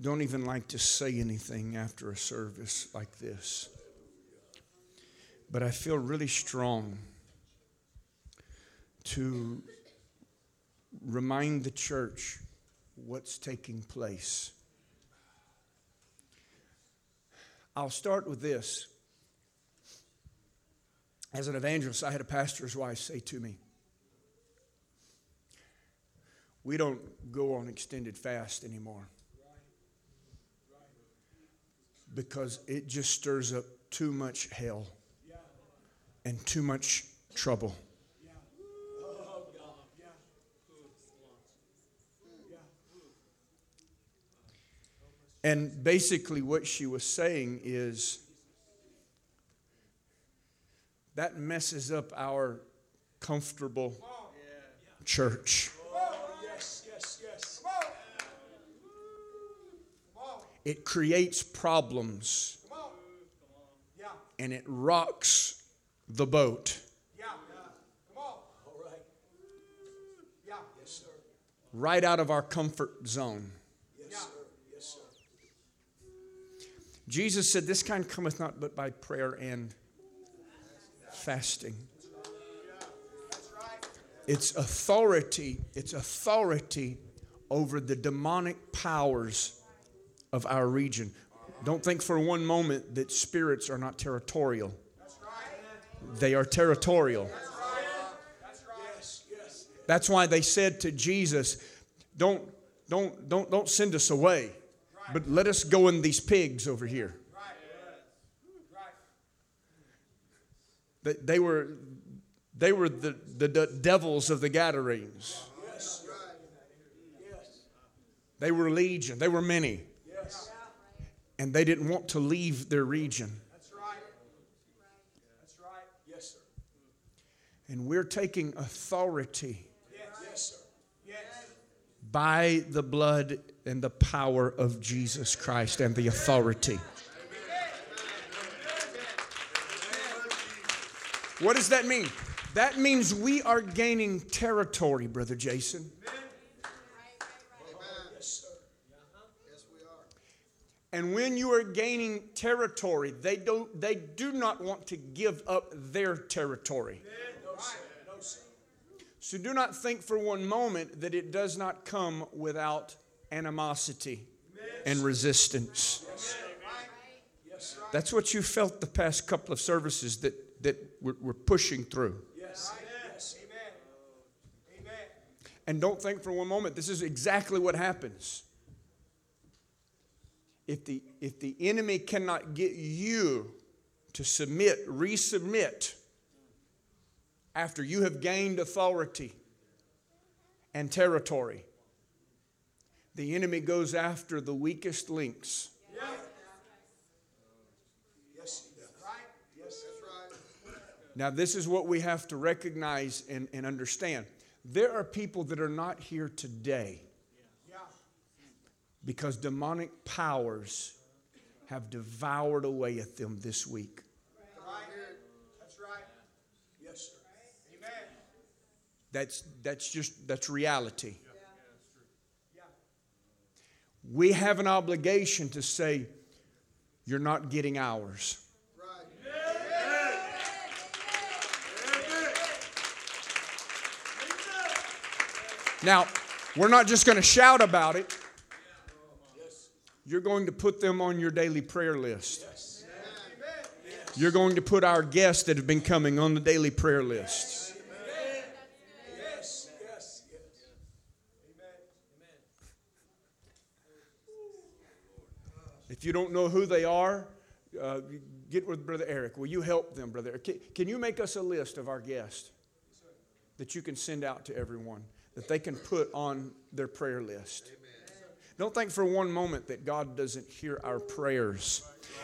don't even like to say anything after a service like this, but I feel really strong to remind the church what's taking place. I'll start with this. As an evangelist, I had a pastor's wife say to me, We don't go on extended fast anymore because it just stirs up too much hell and too much trouble. And basically, what she was saying is that messes up our comfortable church. It creates problems and it rocks the boat. Right out of our comfort zone. Jesus said, This kind cometh not but by prayer and fasting. It's authority, it's authority over the demonic powers of our region. Don't think for one moment that spirits are not territorial. They are territorial. That's why they said to Jesus, don't, don't, don't, don't send us away, but let us go in these pigs over here. They were, they were the, the, the devils of the Gadarenes. They were legion, they were many. And they didn't want to leave their region. That's right. That's right. Yes, sir. And we're taking authority Yes, sir. Yes. by the blood and the power of Jesus Christ and the authority. What does that mean? That means we are gaining territory, Brother Jason. And when you are gaining territory, they, don't, they do not want to give up their territory. So do not think for one moment that it does not come without animosity and resistance. That's what you felt the past couple of services that, that we're, pushing through. And don't think for one moment this is exactly what happens. If the, if the enemy cannot get you to submit, resubmit, after you have gained authority and territory, the enemy goes after the weakest links. Yes, he does. Right. Yes, that's right. Now, this is what we have to recognize and, and understand. There are people that are not here today. Because demonic powers have devoured away at them this week. That's that's just, that's reality. We have an obligation to say, you're not getting ours. Now, we're not just going to shout about it you're going to put them on your daily prayer list. Yes. Yes. You're going to put our guests that have been coming on the daily prayer list. Yes. If you don't know who they are, uh, get with Brother Eric. Will you help them, Brother Eric? Can, can you make us a list of our guests that you can send out to everyone that they can put on their prayer list? Don't think for one moment that God doesn't hear our prayers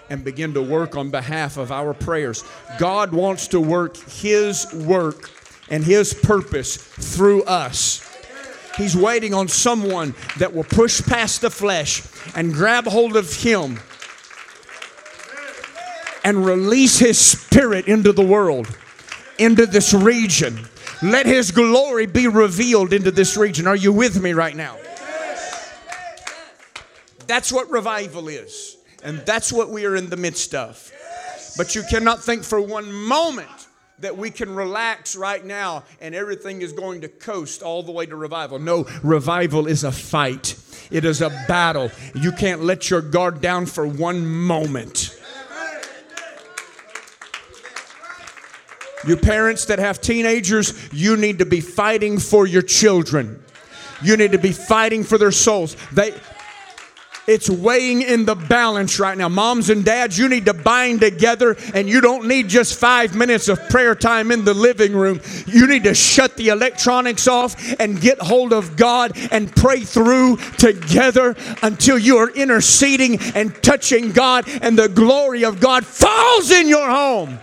and begin to work on behalf of our prayers. God wants to work His work and His purpose through us. He's waiting on someone that will push past the flesh and grab hold of Him and release His Spirit into the world, into this region. Let His glory be revealed into this region. Are you with me right now? That's what revival is. And that's what we are in the midst of. But you cannot think for one moment that we can relax right now and everything is going to coast all the way to revival. No, revival is a fight, it is a battle. You can't let your guard down for one moment. You parents that have teenagers, you need to be fighting for your children. You need to be fighting for their souls. They it's weighing in the balance right now. Moms and dads, you need to bind together, and you don't need just five minutes of prayer time in the living room. You need to shut the electronics off and get hold of God and pray through together until you are interceding and touching God, and the glory of God falls in your home.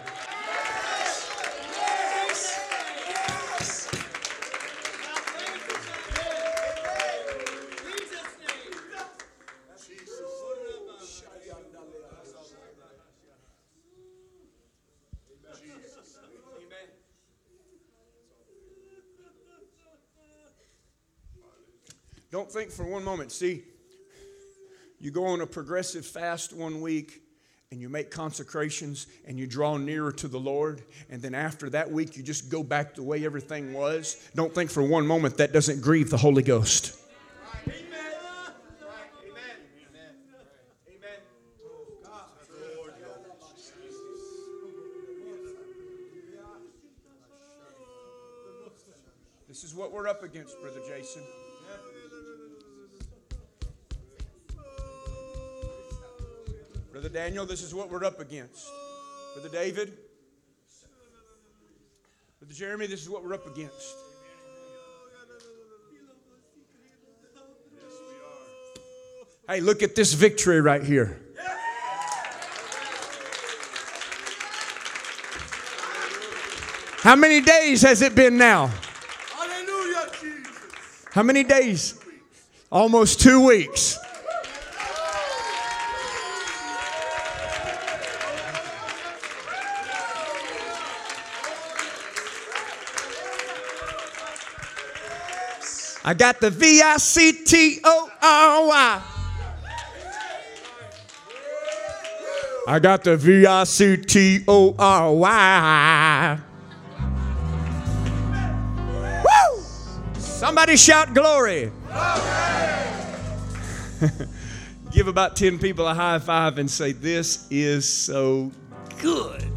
Don't think for one moment. See, you go on a progressive fast one week and you make consecrations and you draw nearer to the Lord, and then after that week, you just go back the way everything was. Don't think for one moment that doesn't grieve the Holy Ghost. This is what we're up against. Brother David, Brother Jeremy, this is what we're up against. Hey, look at this victory right here. How many days has it been now? How many days? Almost two weeks. I got the V I C T O R Y. I got the V I C T O R Y. Woo! Somebody shout glory. (laughs) Give about 10 people a high five and say, This is so good.